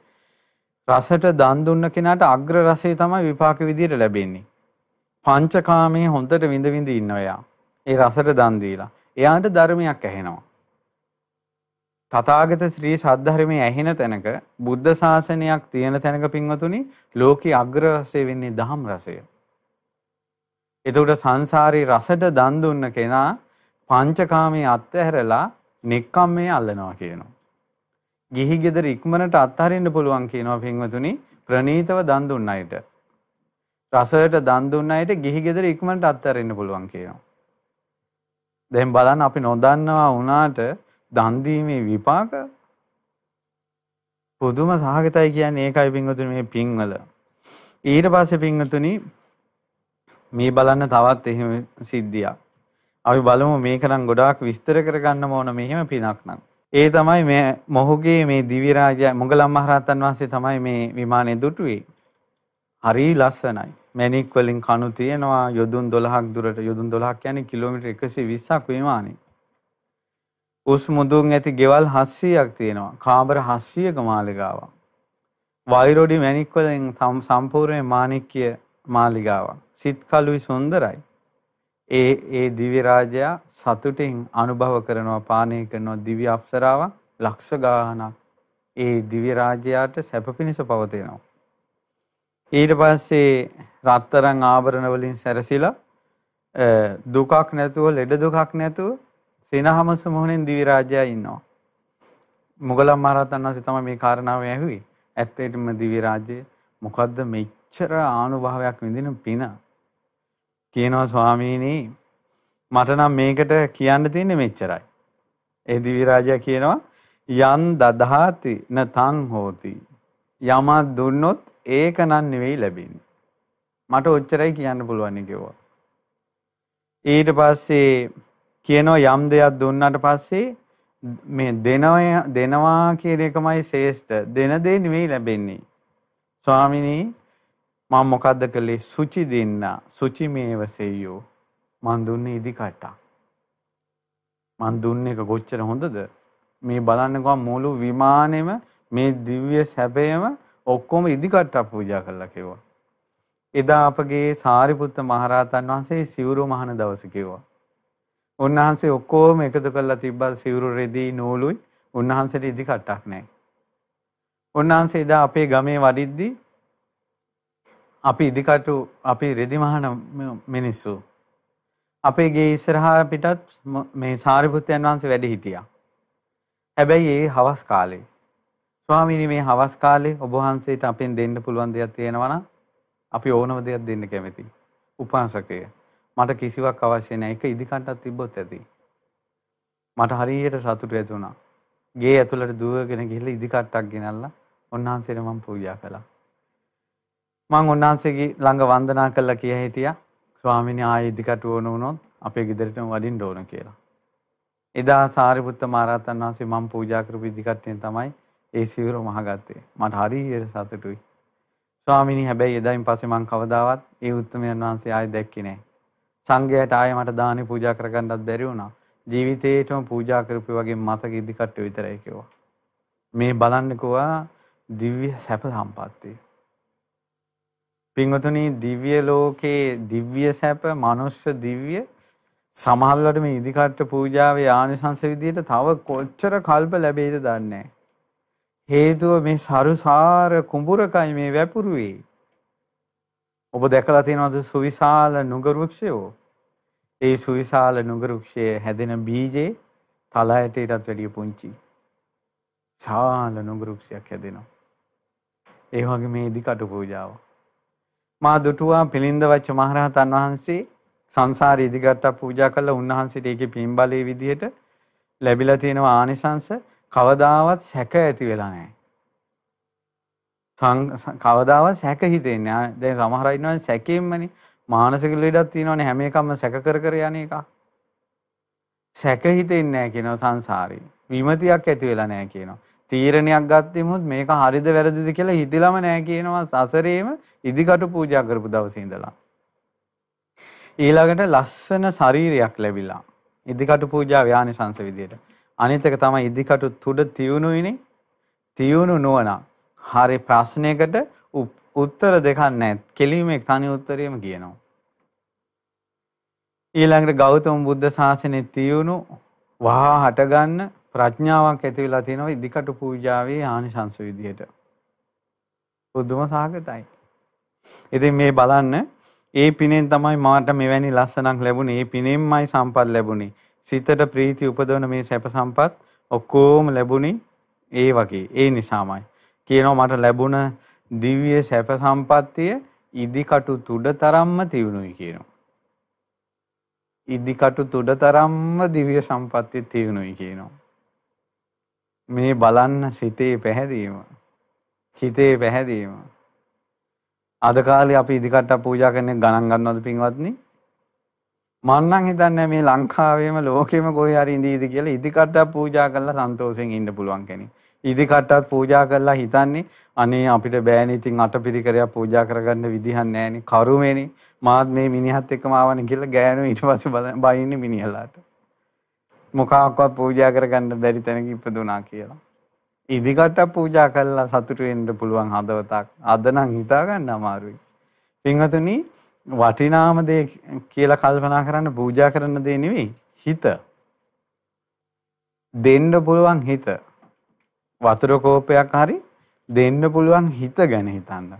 රසට දන් දුන්න කෙනාට අග්‍ර රසය තමයි විපාක විදියට ලැබෙන්නේ. පංචකාමයේ හොඳට විඳ විඳ ඉන්නවා එයා. ඒ රසට දන් දීලා. එයාට ධර්මයක් ඇහෙනවා. තථාගත ශ්‍රී සද්ධර්මයේ ඇහෙන තැනක බුද්ධ ශාසනයක් තියෙන තැනක පින්වතුනි ලෝකේ අග්‍ර රසය වෙන්නේ දහම් රසය. එතකොට සංසාරේ රසට දන් දුන්න කෙනා පංචකාමයේ අත්හැරලා නික්කම්මේ අල්ලනවා කියනවා. ගිහි ගෙදර ඉක්මනට අත්හරින්න පුළුවන් කියනවා පින්වතුනි ප්‍රනීතව දන් දුන්න අයට. රසයට දන් දුන්න අයට ගිහි ගෙදර ඉක්මනට අත්හරින්න පුළුවන් කියනවා. දැන් බලන්න අපි නොදන්නවා වුණාට දන් දීමේ විපාක පුදුම සහගතයි කියන්නේ ඒකයි පින්වතුනි මේ පින්වල. ඊට පස්සේ පින්වතුනි මේ බලන්න තවත් එහෙම සිද්ධියක්. අපි බලමු මේක නම් ගොඩාක් විස්තර කරගන්න ඕන මෙහෙම පිනක් නම්. ඒ තමයි මේ මොහුගේ මේ දිවි රාජයා මොගලම් මහරහතන් වහන්සේ තමයි මේ විමානයේ දුටුවේ. හරි ලස්සනයි. මැණික් වලින් කණු තියෙනවා යොදුන් 12ක් දුරට යොදුන් 12ක් කියන්නේ කිලෝමීටර් 120ක් විමානේ. උස් මුදුන් ඇති ගෙවල් 700ක් තියෙනවා. කාමර 700ක මාලිගාවක්. වෛරොඩි මැණික් වලින් සම්පූර්ණ මාණික්‍ය මාලිගාවක්. සිත් කලුයි සුන්දරයි. ඒ ඒ දිව්‍ය රාජයා සතුටින් අනුභව කරනවා පානය කරනවා දිව්‍ය අප්සරාවක් ලක්ෂ ගාණක් ඒ දිව්‍ය රාජයාට සැප පිණිස පවතිනවා. ඊට පස්සේ රත්තරන් ආභරණ වලින් සැරසිලා දුකක් නැතුව ලෙඩ දුකක් නැතුව සේනහමස මොහොනෙන් දිවි රාජ්‍යය ඉන්නවා. මුගලන් මහරහතන් වහන්සේ තමයි මේ කාරණාව ඇහුවේ. ඇත්තටම දිවි රාජ්‍යය මොකද්ද මෙච්චර ආනුභාවයක් විඳින පින? කියනවා ස්වාමීනි මට නම් මේකට කියන්න තියෙන්නේ මෙච්චරයි. ඒ දිවි රාජයා කියනවා යන් දදාති නතං හෝති. යමක් දුන්නොත් ඒක නන් නෙවෙයි ලැබෙන්නේ. මට ඔච්චරයි කියන්න පුළුවන් කිව්වා. ඊට පස්සේ කියනවා යම් දෙයක් දුන්නාට පස්සේ මේ දෙනවා දෙනවා කියන එකමයි ශ්‍රේෂ්ඨ. දෙන දේ නෙවෙයි ලැබෙන්නේ. ස්වාමිනී මම මොකද්ද කළේ? සුචි දෙන්න. සුචි මේව සෙය්‍යෝ. මන් දුන්නේ ඉදි කට්ටක්. මන් දුන්නේ එක කොච්චර හොඳද? මේ බලන්නකෝ මුළු විමානෙම මේ දිව්‍ය සැපයම ඔක්කොම ඉදි කට්ටක් පූජා කරලා කිව්වා. එදා අපගේ සාරිපුත්ත මහරහතන් වහන්සේ සිවුරු මහන දවස කිව්වා. උන්වහන්සේ ඔක්කොම එකතු කරලා තිබ්බා සිවුරු රෙදි නූලුයි උන්වහන්සේට ඉදි කට්ටක් නැහැ. උන්වහන්සේ එදා අපේ ගමේ වඩිද්දි අපි ඉදිකටු අපි රෙදි මහන මිනිස්සු අපේ ගේ ඉස්සරහා පිටත් මේ සාරිපුත්තයන් වහන්සේ වැඩ හිටියා. හැබැයි ඒ හවස් කාලේ ස්වාමීනි මේ හවස් කාලේ ඔබ වහන්සේට අපෙන් දෙන්න පුළුවන් දෙයක් තියෙනවා නම් අපි ඕනම දෙයක් දෙන්න කැමතියි. උපාසකය මට කිසිවක් අවශ්‍ය නැහැ. එක ඉදිකටක් තිබ්බොත් ඇති. මට හරියට සතුටු ඇති වුණා. ගේ ඇතුළට දුවගෙන ගිහලා ඉදිකටක් ගෙනල්ලා උන්වහන්සේට මම පූජා කළා. මම උන්වහන්සේගේ ළඟ වන්දනා කළා කිය හිටියා. ස්වාමීනි ආයෙ ඉදිකට ඕන වුණොත් අපේ ගෙදරටම වඩින්න ඕන කියලා. එදා සාරිපුත්ත මහරහතන් වහන්සේ මම පූජා කරපු ඉදිකට්ටෙන් තමයි ඒ සිවුර මහගත්තේ. මට හරියට සතුටුයි. ස්වාමීනි හැබැයි එදායින් පස්සේ මම කවදාවත් ඒ උත්තමයන් වහන්සේ ආයෙ දැක්කේ නැහැ. සංඝයාට ආයෙ මට දානි පූජා කරගන්නත් බැරි වුණා. ජීවිතේටම පූජා කරපු වගේ මතක ඉදිකට්ට විතරයි කිව්වා. මේ බලන්නකෝ දිව්‍ය සැප සම්පත්තිය. පින්වතුනි දිව්‍ය ලෝකේ දිව්‍ය සැප මනුෂ්‍ය දිව්‍ය සමහරවිට මේ ඉදිකට්ට පූජාවේ ආනිසංස විදියට තව කොච්චර කල්ප ලැබෙයිද දන්නේ හේතුව මේ සරුසාර කුඹුරකයි මේ වැපුරුවේ. ඔබ දැකලා තියෙනවද සුවිශාල නුග වෘක්ෂයෝ? ඒ සුවිශාල නුග වෘක්ෂයේ හැදෙන බීජේ තලයටටත් වැඩිය පුංචි. ශාල නුග වෘක්ෂයක් හැදෙනවා. ඒ වගේ මේ ඉදිකටු පූජාව. මා දුටුවා පිළින්ද වච්ච මහරහතන් වහන්සේ සංසාරේ ඉදිකට පූජා කළා උන්වහන්සේට ඒකේ පින්බලයේ විදිහට ලැබිලා තියෙන ආනිසංස කවදාවත් සැක ඇති වෙලා නැහැ. කවදාවත් සැක හිතෙන්නේ දැන් සමහර අය ඉන්නවා සැකෙන්මනේ මානසික ලෙඩක් තියෙනවනේ හැම එකක්ම සැක කර කර යන එක. සැක හිතෙන්නේ නැහැ කියනවා සංසාරේ. විමතියක් ඇති වෙලා නැහැ කියනවා. තීරණයක් ගත්තෙමුත් මේක හරිද වැරදිද කියලා හිතලම නැහැ කියනවා සසරේම ඉදිකටු පූජා කරපු දවසේ ඉඳලා. ඊළඟට ලස්සන ශරීරයක් ලැබිලා. ඉදිකටු පූජා ව්‍යානිසංස විදියට. අනිත් එක තමයි ඉදිකටු තුඩ තියුණුයිනේ. තියුණු නොවන. හරි ප්‍රශ්නයකට උත්තර දෙකක් නැහැ. කෙලිම එක් තනි උත්තරයම කියනවා. ඊළඟට ගෞතම බුද්ධ ශාසනයේ තියුණු වහා හටගන්න ප්‍රඥාවක් ඇති වෙලා තියෙනවා ඉදිකටු පූජාවේ ආනිශංස විදිහට. බුදුම සාගතයි. ඉතින් මේ බලන්න ඒ පිනෙන් තමයි මාට මෙවැනි ලස්සනක් ලැබුණේ. ඒ පිනෙන්මයි සම්පත් ලැබුණේ. සිතට ප්‍රීති උපදවන මේ සැප සම්පත් ඔක්කොම ලැබුණේ ඒ වගේ. ඒ නිසාමයි. කියනවා මට ලැබුණ දිව්‍ය සැප සම්පත්තිය ඉදිකටු තුඩ තරම්ම තියුණුයි කියනවා. ඉදිකටු තුඩ තරම්ම දිව්‍ය සම්පත්තිය තියුණුයි කියනවා. මේ බලන්න සිතේ පැහැදීම. හිතේ පැහැදීම. අද කාලේ අපි ඉදිකට්ටක් පූජා කරන ගණන් ගන්නවද පින්වත්නි? මම නම් හිතන්නේ මේ ලංකාවේම ලෝකෙම කොහේ හරි ඉඳීද කියලා ඉදිකට්ටක් පූජා කරලා සන්තෝෂෙන් ඉන්න පුළුවන් කෙනෙක්. ඉදිකට්ටක් පූජා කරලා හිතන්නේ අනේ අපිට බෑනේ ඉතින් අටපිරිකරයක් පූජා කරගන්න විදිහක් නැහැනේ. කරුමේනේ. මාත් මේ මිනිහත් එක්කම ආවනේ කියලා ගෑනු ඊට පස්සේ බයින්නේ මිනිහලාට. මොකක්වත් පූජා කරගන්න බැරි තැනක ඉපදුනා කියලා. ඉදිකට්ටක් පූජා කළා සතුටු වෙන්න පුළුවන් හදවතක් අද නම් හිතා ගන්න අමාරුයි. පින්වතුනි වටිනාම දේ කියලා කල්පනා කරන්න පූජා කරන දේ නෙවෙයි හිත. දෙන්න පුළුවන් හිත. වතුර කෝපයක් හරි දෙන්න පුළුවන් හිත ගැන හිතන්න.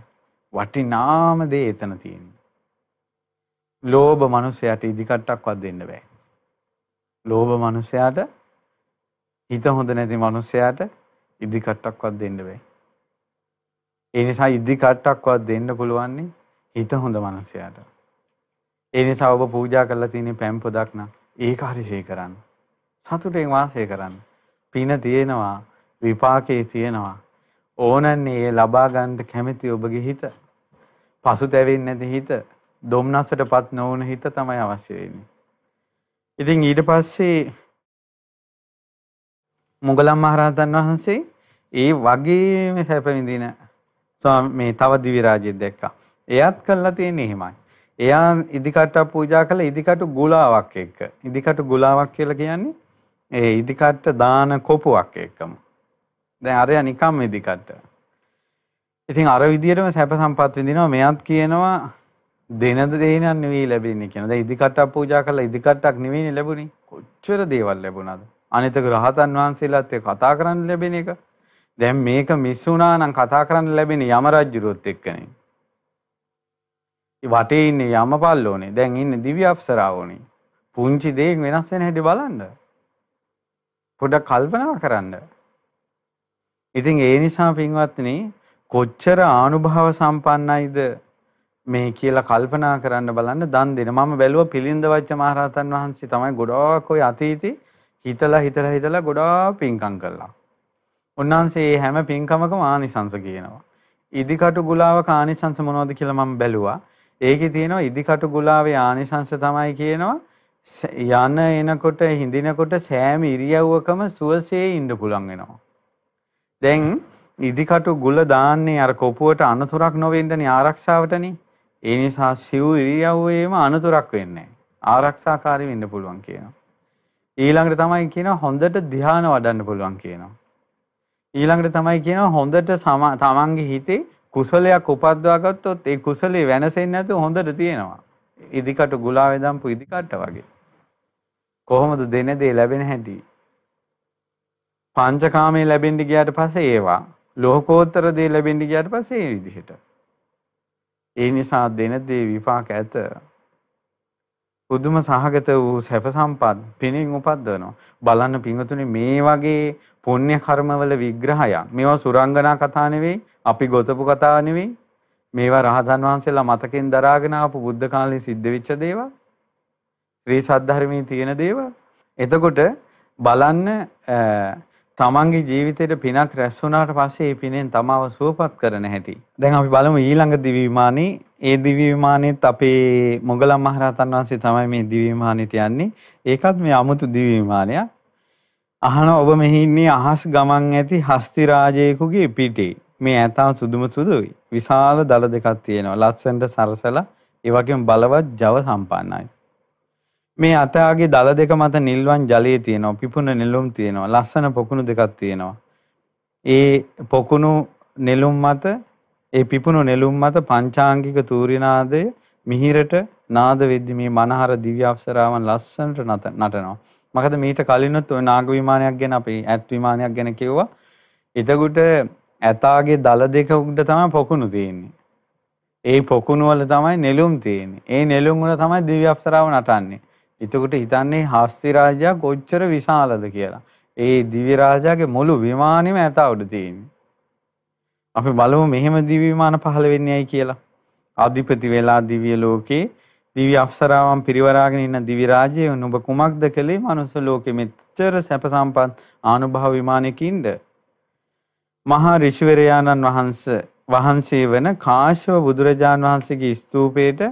වටිනාම දේ එතන තියෙන්නේ. ලෝභ මිනිසයාට ඉදිකට්ටක්වත් දෙන්න බෑ. ලෝභ මිනිසයාට හිත හොඳ නැති මිනිසයාට ඉදි කට්ටක්වත් දෙන්න බෑ. ඒ නිසා ඉදි කට්ටක්වත් දෙන්න පුළුවන් හිත හොඳ මිනිසයාට. ඒ නිසා ඔබ පූජා කරලා තියෙන පැම් පොදක් නම් ඒක හරිසේ කරන්න. සතුටෙන් වාසය කරන්න. පින තියෙනවා විපාකේ තියෙනවා. ඕනන්නේ ඒ ලබා ගන්න කැමති ඔබගේ හිත. පසුතැවෙන්නේ නැති හිත, දුම්නසටපත් නොවන හිත තමයි අවශ්‍ය වෙන්නේ. ඉතින් ඊට පස්සේ මුගලන් මහරහතන් වහන්සේ ඒ වගේම සැප විඳින මේ තව දිවි රාජ්‍යයක් දැක්කා. එයත් කළා තියෙන්නේ එහෙමයි. එයා ඉදිකට්ටක් පූජා කළ ඉදිකටු ගුලාවක් එක්ක. ඉදිකටු ගුලාවක් කියලා කියන්නේ ඒ ඉදිකට්ට දාන කොපුවක් එක්කම. දැන් අරයා නිකම් ඉදිකට්ට. ඉතින් අර විදියටම සැප සම්පත් විඳිනවා මෙයත් කියනවා දෙනද දෙහිනක් නෙවෙයි ලැබෙන්නේ කියන. දැන් ඉදිකට්ටක් පූජා කළා ඉදිකට්ටක් නෙවෙයිනේ ලැබුණේ. කොච්චර දේවල් ලැබුණාද? අනිතක රහතන් වහන්සේලාත් එක්ක කතා කරන්න ලැබෙන එක. දැන් මේක මිස් වුණා නම් කතා කරන්න ලැබෙන්නේ යම රජුරුවත් එක්කනේ. වටේ ඉන්නේ යමපල්ලෝනේ. දැන් ඉන්නේ දිව්‍ය අප්සරාවෝනේ. පුංචි දෙයක් වෙනස් වෙන හැටි බලන්න. පොඩ්ඩක් කල්පනා කරන්න. ඉතින් ඒ නිසා පින්වත්නි කොච්චර ආනුභාව සම්පන්නයිද මේ කියලා කල්පනා කරන්න බලන්න දන් දෙන. මම බැලුවා පිළින්ද වච්ච මහරහතන් වහන්සේ තමයි ගොඩාක් ওই අතීතේ හිතලා හිතලා හිතලා ගොඩාක් පින්කම් කළා. උන්වහන්සේ හැම පින්කමකම ආනිසංස කියනවා. ඉදිකටු ගුලාවක ආනිසංස මොනවද කියලා මම බැලුවා. ඒකේ තියෙනවා ඉදිකටු ගුලාවේ ආනිසංස තමයි කියනවා යන එනකොට හිඳිනකොට සෑම ඉරියව්වකම සුවසේ ඉන්න පුළුවන් වෙනවා. දැන් ඉදිකටු ගුල දාන්නේ අර කොපුවට අනතුරක් නොවෙන්නනේ ආරක්ෂාවටනේ. ඒ නිසා සිව් ඉරියව්වේම අනතුරක් වෙන්නේ ආරක්ෂාකාරී වෙන්න පුළුවන් කියනවා. ඊළඟට තමයි කියනවා හොඳට ධ්‍යාන වඩන්න පුළුවන් කියනවා. ඊළඟට තමයි කියනවා හොඳට තමන්ගේ හිතේ කුසලයක් උපද්දවා ගත්තොත් ඒ කුසලේ වෙනසෙන්නේ නැතුව හොඳට තියෙනවා. ඉදිකට ගුලාවේ දම්පු ඉදිකට වගේ. කොහොමද දෙන දේ ලැබෙන හැටි? පංචකාමයේ ලැබෙන්න ගියාට පස්සේ ඒවා ලෝකෝත්තර දේ ලැබෙන්න ගියාට පස්සේ ඒ විදිහට. ඒ නිසා දෙන දේ විපාක ඇත. පුදුම සහගත වූ සැප සම්පත් පිනින් උපද්දවනවා. බලන්න පිංගතුනේ මේ වගේ පුණ්‍ය කර්මවල විග්‍රහයක්. මේවා සුරංගනා කතා නෙවෙයි, අපි ගොතපු කතා නෙවෙයි. මේවා රහතන් වහන්සේලා මතකෙන් දරාගෙන ආපු බුද්ධ කාලේ සිද්ධ වෙච්ච දේවල්. ශ්‍රී සද්ධර්මයේ තියෙන දේවල්. එතකොට බලන්න තමන්ගේ ජීවිතේට පිනක් රැස් වුණාට පස්සේ ඒ පිනෙන් තමාව සුවපත් කරන හැටි. දැන් අපි බලමු ඊළඟ දිවි විමානේ. ඒ දිවි විමානෙත් අපේ මොගලන් මහරහතන් වහන්සේ තමයි මේ දිවි විමානෙට යන්නේ. ඒකත් මේ අමුතු දිවි විමානයක්. අහන ඔබ මෙහි ඉන්නේ අහස් ගමන් ඇති හස්ති රාජයෙකුගේ පිටේ. මේ ඇතා සුදුම සුදුයි. විශාල දල දෙකක් තියෙනවා. ලස්සනට සරසලා ඒ වගේම බලවත් ජව සම්පන්නයි. මේ අතයාගේ දල දෙක මත නිල්වන් ජලයේ තියෙනවා පිපුණ නෙළුම් තියෙනවා ලස්සන පොකුණු දෙකක් තියෙනවා ඒ පොකුණු නෙළුම් මත ඒ පිපුණු නෙළුම් මත පංචාංගික තූරිනාදය මිහිරට නාද වෙද්දි මේ මනහර දිව්‍ය අප්සරාවන් ලස්සනට නටනවා. මොකද මීට කලිනුත් ওই නාග විමානයක් ගැන අපි ඇත් විමානයක් ගැන කිව්වා. එතකොට ඇතාගේ දල දෙක උඩ තමයි පොකුණු තියෙන්නේ. ඒ පොකුණු වල තමයි නෙළුම් තියෙන්නේ. ඒ නෙළුම් වල තමයි දිව්‍ය අප්සරාව නටන්නේ. එතකොට හිතන්නේ හස්ති රාජයා කොච්චර විශාලද කියලා. ඒ දිව්‍ය රාජාගේ මුළු විමානෙම ඇතා උඩ තියෙන්නේ. අපි බලමු මෙහෙම දිව්‍ය විමාන පහළ වෙන්නේ ඇයි කියලා. අධිපති වෙලා දිව්‍ය ලෝකේ දිව්‍ය අප්සරාවන් පිරිවරාගෙන ඉන්න දිව්‍ය රාජ්‍යය නුඹ කුමක්ද කළේ මනුස්ස ලෝකෙ මෙච්චර සැප සම්පත් ආනුභව විමානයකින්ද මහා ඍෂිවරයාණන් වහන්සේ වහන්සේ වන කාශ්‍යප බුදුරජාන් වහන්සේගේ ස්තූපයට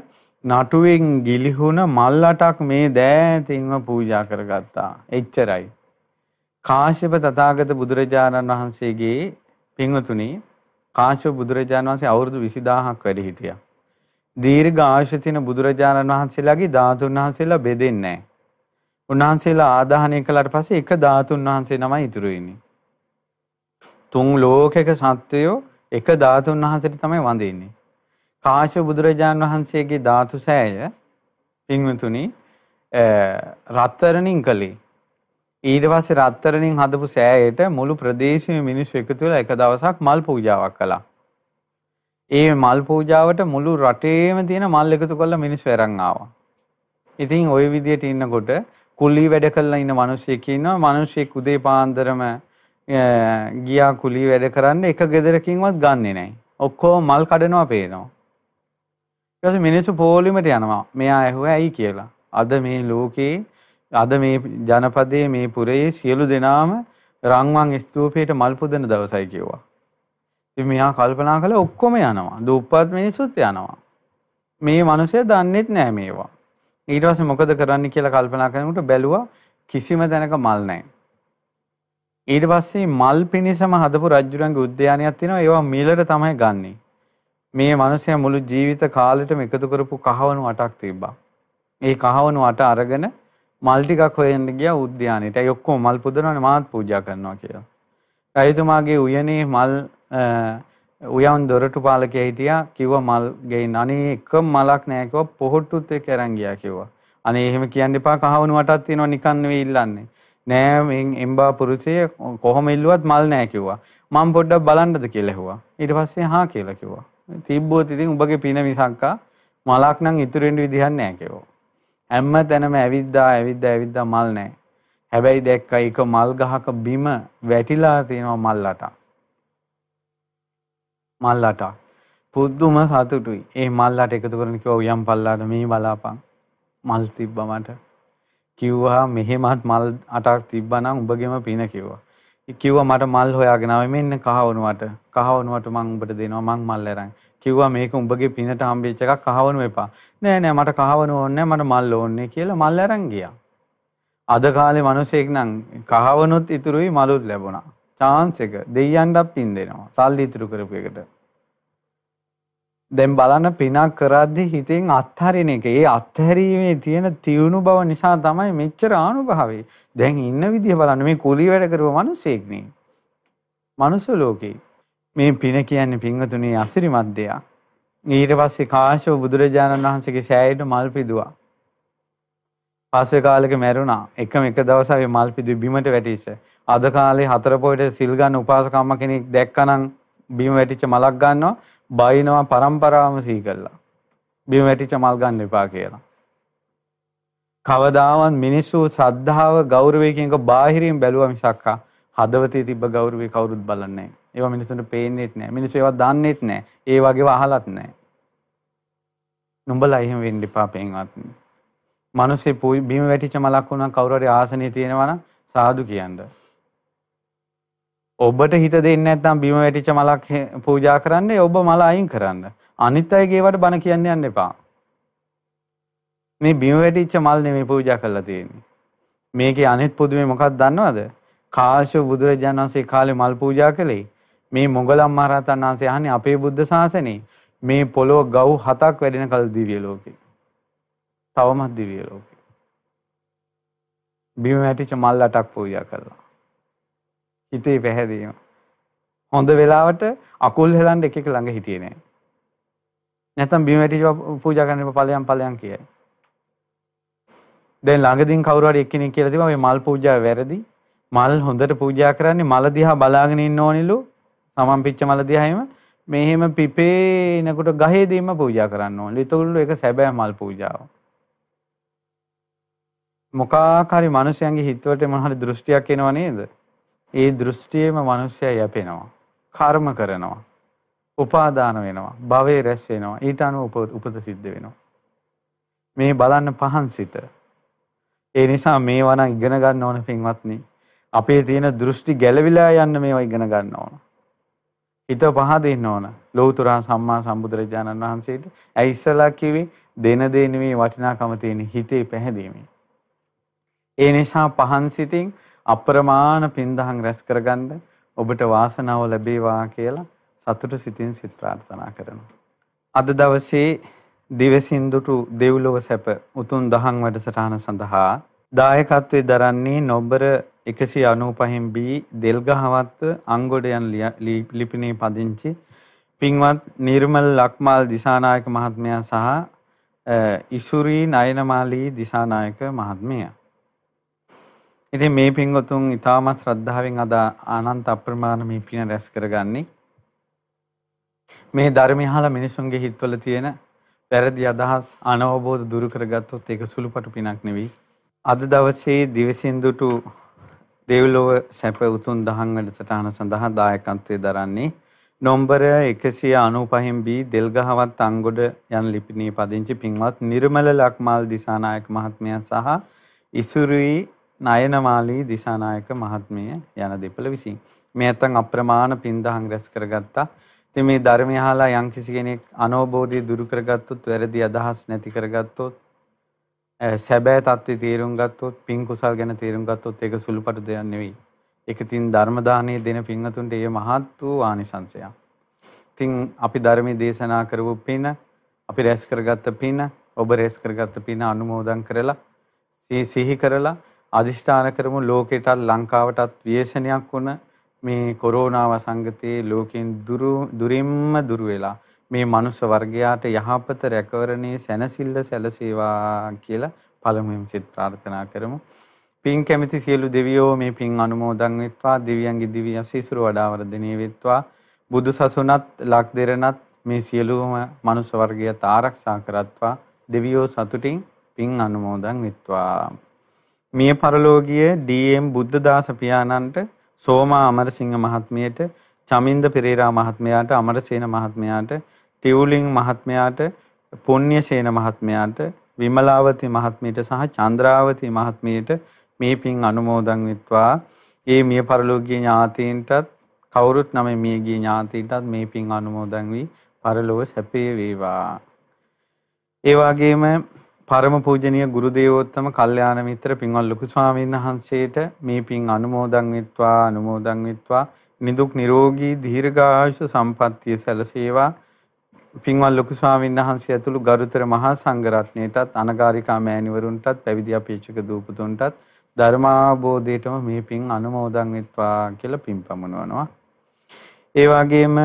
නටුවෙන් ගිලිහුණ මල් අටක් මේ දෑතින්ම පූජා කරගත්තා. එච්චරයි. කාශ්‍යප තථාගත බුදුරජාණන් වහන්සේගේ පින්වතුනි කාශ්‍යප බුදුරජාණන් වහන්සේ අවුරුදු 20000ක් වැඩ හිටියා. දීර්ඝ ආයුෂ තියෙන බුදුරජාණන් වහන්සේලාගේ ධාතුන් වහන්සේලා බෙදෙන්නේ නැහැ. උන්වහන්සේලා ආදාහනය කළාට පස්සේ එක ධාතුන් වහන්සේ නමයි ඉතුරු වෙන්නේ. තුන් ලෝකයක සත්වයෝ එක ධාතුන් වහන්සේට තමයි වඳින්නේ. කාශ්‍යප බුදුරජාන් වහන්සේගේ ධාතු සෑය පින්වතුනි රත්තරණින් කළේ. ඊට පස්සේ රත්තරණින් හදපු සෑයට මුළු ප්‍රදේශයේ මිනිස්සු එකතු වෙලා එක දවසක් මල් පූජාවක් කළා. ඒ මල් පූජාවට මුළු රටේම තියෙන මල් එකතු කරලා මිනිස්සු අරන් ආවා. ඉතින් ওই විදියට ඉන්නකොට කුලී වැඩ කරලා ඉන්න මිනිස්සෙක් ඉන්නවා. මිනිස්සෙක් උදේ පාන්දරම ගියා කුලී වැඩ කරන්න එක ගෙදරකින්වත් ගන්නෙ නැහැ. ඔක්කොම මල් කඩනවා පේනවා. ඊට මිනිස්සු පොලිමට යනවා. මෙයා ඇහුවා ඇයි කියලා. අද මේ ලෝකේ අද මේ ජනපදයේ මේ පුරයේ සියලු දෙනාම රන්වන් ස්තූපයට මල් පුදන දවසයි කිව්වා. ඉතින් මෙයා කල්පනා කළා ඔක්කොම යනවා. දුප්පත් මිනිස්සුත් යනවා. මේ මිනිස්සු දන්නෙත් නෑ මේවා. ඊට පස්සේ මොකද කරන්න කියලා කල්පනා කරනකොට බැලුවා කිසිම තැනක මල් නැහැ. ඊට පස්සේ මල් පිණිසම හදපු රජුරන්ගේ උද්‍යානයක් තියෙනවා ඒවා මිලට තමයි ගන්නෙ. මේ මිනිස්සයා මුළු ජීවිත කාලෙටම එකතු කරපු කහවණු අටක් තිබ්බා. ඒ කහවණු අට අරගෙන මල් ටිකක් හොයන්න ගියා උද්‍යානෙට. ඒ ඔක්කොම මල් පුදනවනේ මාත් පූජා කරනවා කියලා. රජතුමාගේ උයනේ මල් උයන් දොරටු පාලකයා හිටියා කිව්වා මල් ගේන්න. අනේ එක මලක් නෑ කිව්වා පොහොට්ටුත් එක්ක අරන් ගියා කිව්වා. අනේ එහෙම කියන්න එපා කහවණු වටක් තියෙනවා නිකන් නෙවෙයි ඉල්ලන්නේ. නෑ මෙන් එම්බා පුරුෂය කොහොම ඉල්ලුවත් මල් නෑ කිව්වා. මම පොඩ්ඩක් බලන්නද කියලා ඇහුවා. ඊට පස්සේ හා කියලා කිව්වා. තිබ්බොත් ඉතින් උඹගේ පින මිසක්කා මලක් නම් ඉතුරු වෙන්න විදිහක් නෑ කිව්වා. හැම තැනම ඇවිද්දා ඇවිද්දා ඇවිද්දා මල් නෑ. හැබැයි දැක්කා එක මල් ගහක බිම වැටිලා තියෙනවා මල්ලට. මල්ලට. පුදුම සතුටුයි. ඒ මල්ලට එකතු කරන කිව්වා උයන් පල්ලාට මේ බලාපන්. මල් තිබ්බා මට. කිව්වා මෙහෙමත් මල් අටක් තිබ්බනම් උඹගෙම පින කිව්වා. කිව්වා මට මල් හොයාගෙන ආවේ මෙන්න කහවණුවට. කහවණුවට මං උඹට දෙනවා මං මල් අරන්. කිව්වා මේක උඹගේ පිනට හම්බෙච්ච එකක් කහවණු එපා. නෑ නෑ මට කහවණු ඕනේ මට මල් ඕනේ කියලා මල් අරන් ගියා. අද කාලේ මිනිසෙක් නම් කහවණුත් ඉතුරුයි මලුත් ලැබුණා. chance එක දෙයියන්ටත් පින් දෙනවා. සල්ලි ඉතුරු කරපු එකට. දැන් බලන්න පිනක් කරද්දි හිතෙන් අත්හරින එක. ඒ අත්හැරීමේ තියෙන තියුණු බව නිසා තමයි මෙච්චර ආනුභාවය. දැන් ඉන්න විදිය බලන්න මේ කුලී වැඩ කරපු මිනිසෙක් නේ. මනුස්ස ලෝකේ. මේ පින කියන්නේ පින්වතුනි අසිරිමත් දෙයක්. ඊට පස්සේ කාශ්‍යප බුදුරජාණන් වහන්සේගේ සෑයට මල් පිදුවා. පස්සේ කාලෙක මැරුණා. එකම එක දවසක් මල් පිදු බිමට වැටිච්ච. අද කාලේ හතර පොයට සිල් ගන්න උපාසකම්ම කෙනෙක් දැක්කනම් බිම වැටිච්ච මලක් ගන්නවා බයිනවා પરම්පරාවම සී කළා. බිම වැටිච්ච මල් ගන්න එපා කියලා. කවදාවත් මිනිස්සු ශ්‍රද්ධාව ගෞරවය කියන එක බාහිරින් බැලුවා මිසක් හදවතේ තිබ්බ ගෞරවය කවුරුත් බලන්නේ නැහැ. ඒවා මිනිස්සුන්ට පේන්නේත් නැහැ. මිනිස්සු ඒවා දන්නේත් නැහැ. ඒ වගේව අහලත් නැහැ. නුඹලා එහෙම වෙන්න එපා පෙන්වත්නි. මිනිස්සේ බිම වැටිච්ච මලක් වුණා කවුරු හරි ආසනේ තියෙනවා නම් සාදු කියන්නේ. ඔබට හිත දෙන්නේ නැත්නම් බිම වැටිච්ච මලක් පූජා කරන්න ඔබ මල අයින් කරන්න. අනිත් අයගේ ඒවට බන කියන්න යන්න එපා. මේ බිම වැටිච්ච මල් නෙමෙයි පූජා කරලා තියෙන්නේ. මේකේ අනිත් පුදුමේ මොකක්ද දන්නවද? කාශ්‍යප බුදුරජාණන් වහන්සේ කාලේ මල් පූජා කළේ මේ මොගලම් මහරහතන් වහන්සේ අහන්නේ අපේ බුද්ධ ශාසනේ මේ පොළොව ගව් හතක් වැඩෙන කල දිව්‍ය ලෝකේ. තවමත් දිව්‍ය ලෝකේ. බිම වැටිච්ච මල් අටක් පූජා කළා. හිතේ පැහැදීම. හොඳ වෙලාවට අකුල් හෙලන්න එක එක ළඟ හිටියේ නෑ. නැත්තම් බිම වැටිච්ච පූජා කරන්න ඵලයන් ඵලයන් කියයි. දැන් ළඟදීන් කවුරු හරි එක්කෙනෙක් කියලා තිබ්බා මේ මල් පූජාව වැරදි. මල් හොඳට පූජා කරන්නේ මල දිහා බලාගෙන ඉන්න ඕනිලු. සමන් පිච්ච මල දිහාම මෙහෙම පිපේ එනකොට ගහේ දීම පූජා කරන්න ඕනේ. ඒතකොට ඒක සැබෑ මල් පූජාව. මොකාක් හරි මිනිසයන්ගේ හිතවලට මොන හරි දෘෂ්ටියක් එනව නේද? ඒ දෘෂ්ටියේම මිනිස්සයා යැපෙනවා. කර්ම කරනවා. උපාදාන වෙනවා. භවයේ රැස් වෙනවා. ඊට අනුව උපත සිද්ධ වෙනවා. මේ බලන්න පහන් සිත. ඒ නිසා මේවා නම් ඉගෙන ගන්න ඕන පින්වත්නි. අපේ තියෙන දෘෂ්ටි ගැලවිලා යන්න මේවා ඉගෙන ගන්න ඕන. හිත පහදින්න ඕන. ලෞතර සම්මා සම්බුදුරජාණන් වහන්සේට ඇයි ඉස්සලා කිව්වේ දෙන දේ නෙමෙයි වටිනාකම තියෙන හිතේ පැහැදීමේ. ඒ නිසා පහන් සිතින් අප්‍රමාණ පින්දහම් රැස් කරගන්න ඔබට වාසනාව ලැබේවා කියලා සතුට සිතින් සිත ප්‍රාර්ථනා කරනවා. අද දවසේ දිවසින්දුටු දෙව්ලොව සැප උතුම් දහම් වැඩසටහන සඳහා දායකත්වයේ දරන්නේ නොබර 195 B දෙල්ගහවත්ත අංගොඩ යන ලිපිනේ පදිංචි පින්වත් නිර්මල් ලක්මාල් දිසානායක මහත්මයා සහ ඉසුරී නයනමාලී දිසානායක මහත්මයා ඉතින් මේ පින්වතුන් ඊටමත් ශ්‍රද්ධාවෙන් අද ආනන්ත අප්‍රමාණ මේ පින රැස් කරගන්නේ. මේ ධර්මය අහලා මිනිසුන්ගේ හිතවල තියෙන වැරදි අදහස් අනවබෝධ දුරු කරගත්තොත් ඒක සුළුපටු පිනක් නෙවෙයි. අද දවසේ දිවසින්දුටු දෙව්ලොව සැප උතුම් දහම් වැඩසටහන සඳහා දායකත්වයේ දරන්නේ නොම්බර 195 B දෙල්ගහවත් අංගොඩ යන ලිපිණියේ පදිංචි පින්වත් නිර්මල ලක්මාල් දිසානායක මහත්මයා සහ ඉසුරුයි නයනමාලී දිසානායක මහත්මිය යන දෙපළ විසින් මේ නැත්තම් අප්‍රමාණ පින්දහම් රැස් කරගත්තා. ඉතින් මේ ධර්මය අහලා යම්කිසි කෙනෙක් අනෝබෝධය දුරු කරගත්තොත් වැරදි අදහස් නැති කරගත්තොත් සැබෑ தත්ත්වය තේරුම් ගත්තොත් පින් කුසල් ගැන තේරුම් ගත්තොත් ඒක සුළුපටු දෙයක් නෙවෙයි. ඒක තින් ධර්ම දානය දෙන පින්වතුන්ට ඒ මහත් වූ ආනිසංසයක්. ඉතින් අපි ධර්මයේ දේශනා කරපු පින අපි රැස් කරගත්ත පින ඔබ රැස් කරගත්ත පින අනුමෝදන් කරලා සිහි කරලා අදිෂ්ඨාන කරමු ලෝකෙටත් ලංකාවටත් ව්‍යසනයක් වුණ මේ කොරෝනා වසංගතයේ ලෝකෙන් දුරින්ම දුර වෙලා මේ මනුස්ස වර්ගයාට යහපත රැකවරණේ සැනසෙල්ල සැලසේවා කියලා පළමුවෙන් සිත ප්‍රාර්ථනා කරමු. පින් කැමති සියලු දෙවියෝ මේ පින් අනුමෝදන් වෙත්වා දිව්‍යංගි දිව්‍ය අසීසුර වඩා වර්ධනය වෙත්වා බුදු සසුනත් ලක් දෙරණත් මේ සියලුම මනුස්ස වර්ගයත් ආරක්ෂා කරත්වා දෙවියෝ සතුටින් පින් අනුමෝදන් වෙත්වා. මිය පරලෝකීය ඩී.එම්. බුද්ධදාස පියාණන්ට සෝමා අමරසිංහ මහත්මියට චමින්ද පෙරේරා මහත්මයාට අමරසේන මහත්මයාට ටියුලිං මහත්මයාට පුණ්‍යසේන මහත්මයාට විමලාවති මහත්මියට සහ චන්ද්‍රාවති මහත්මියට මේ පින් අනුමෝදන් වෙත්වා. ඒ මිය පරලෝකීය ඥාතීන්ටත් කවුරුත් නම මියගිය ඥාතීන්ටත් මේ පින් අනුමෝදන් වී පරලොව සැපේ වේවා. ඒ වගේම පරම පූජනීය ගුරු දේවෝත්තම කල්යාණ මිත්‍ර පින්වත් ලොකු ස්වාමීන් වහන්සේට මේ පින් අනුමෝදන් වෙත්වා අනුමෝදන් වෙත්වා නිදුක් නිරෝගී දීර්ඝායුෂ සම්පන්නිය සැලසේවා පින්වත් ලොකු ස්වාමීන් වහන්සේ ඇතුළු ගරුතර මහා සංඝරත්නයටත් අනගාരികා මෑණිවරුන්ටත් පැවිදි අපේක්ෂක දූපතුන්ටත් ධර්මාබෝධයටම මේ පින් අනුමෝදන් වෙත්වා කියලා පින් පමුණවනවා. ඒ වගේම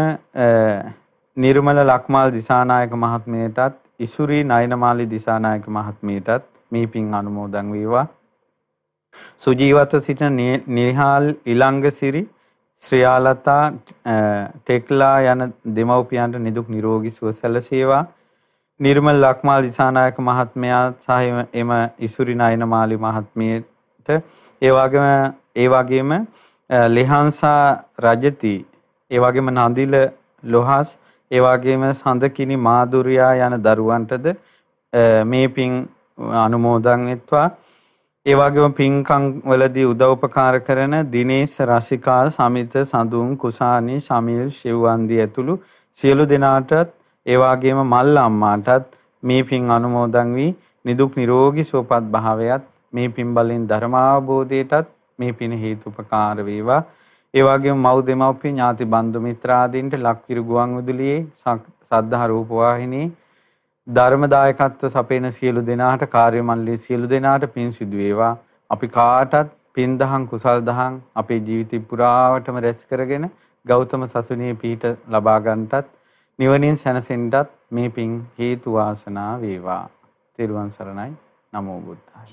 නිර්මල ලක්මාල් දිසානායක මහත්මයටත් ඉසුරි නයනමාලි දිසානායක මහත්මියටත් මේ පින් අනුමෝදන් වේවා. සුජීවත්ව සිටින නිහාල් ඉලංගසිරි ශ්‍රියාලතා ටෙක්ලා යන දෙමව්පියන්ට නිදුක් නිරෝගී සුව සැලසේවා. නිර්මල් ලක්මාල් දිසානායක මහත්මයා සහ එම ඉසුරි නයනමාලි මහත්මියට ඒ වගේම ඒ වගේම ලෙහන්සා රජති ඒ වගේම නන්දිල ලොහස් ඒ වගේම සඳකිනි මාදුරියා යන දරුවන්ටද මේ පින් අනුමෝදන් වෙත්වා. ඒ වගේම පින්කම් වලදී උදව්පකාර කරන දිනේශ් රසිකා සමිත සඳුන් කුසානි ශමිල් ශිවවන්දි ඇතුළු සියලු දෙනාටත් ඒ වගේම මල් අම්මාටත් මේ පින් අනුමෝදන් වී නිදුක් නිරෝගී සුවපත් භාවයත් මේ පින් බලෙන් ධර්මාවබෝධයටත් මේ පින හේතුපකාර වේවා. ඒ වගේම මව් දෙමව්පිය ඥාති බන්දු මිත්‍රාදීන්ට ලක්විරු ගුවන් විදුලියේ සද්ධා රූප වාහිනී ධර්ම දායකත්ව සපේන සියලු දෙනාට කාර්ය මණ්ඩලයේ සියලු දෙනාට පින් සිදු වේවා. අපි කාටත් පින් දහම් කුසල් දහම් අපේ ජීවිතේ පුරාවටම රැස් කරගෙන ගෞතම සසුනේ පීඨ ලබා ගන්නටත් නිවනින් සැනසෙන්නටත් මේ පින් හේතු වාසනා වේවා. තෙරුවන් සරණයි. නමෝ බුද්ධාය.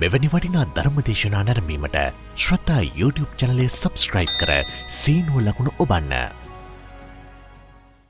මෙවැනි වටිනා ධර්මදේශනා නැරමීමට ශ්‍රතා YouTube චනලය සබස්ක්‍රයිබ් කර සීනුව ලකුණු ඔබන්න.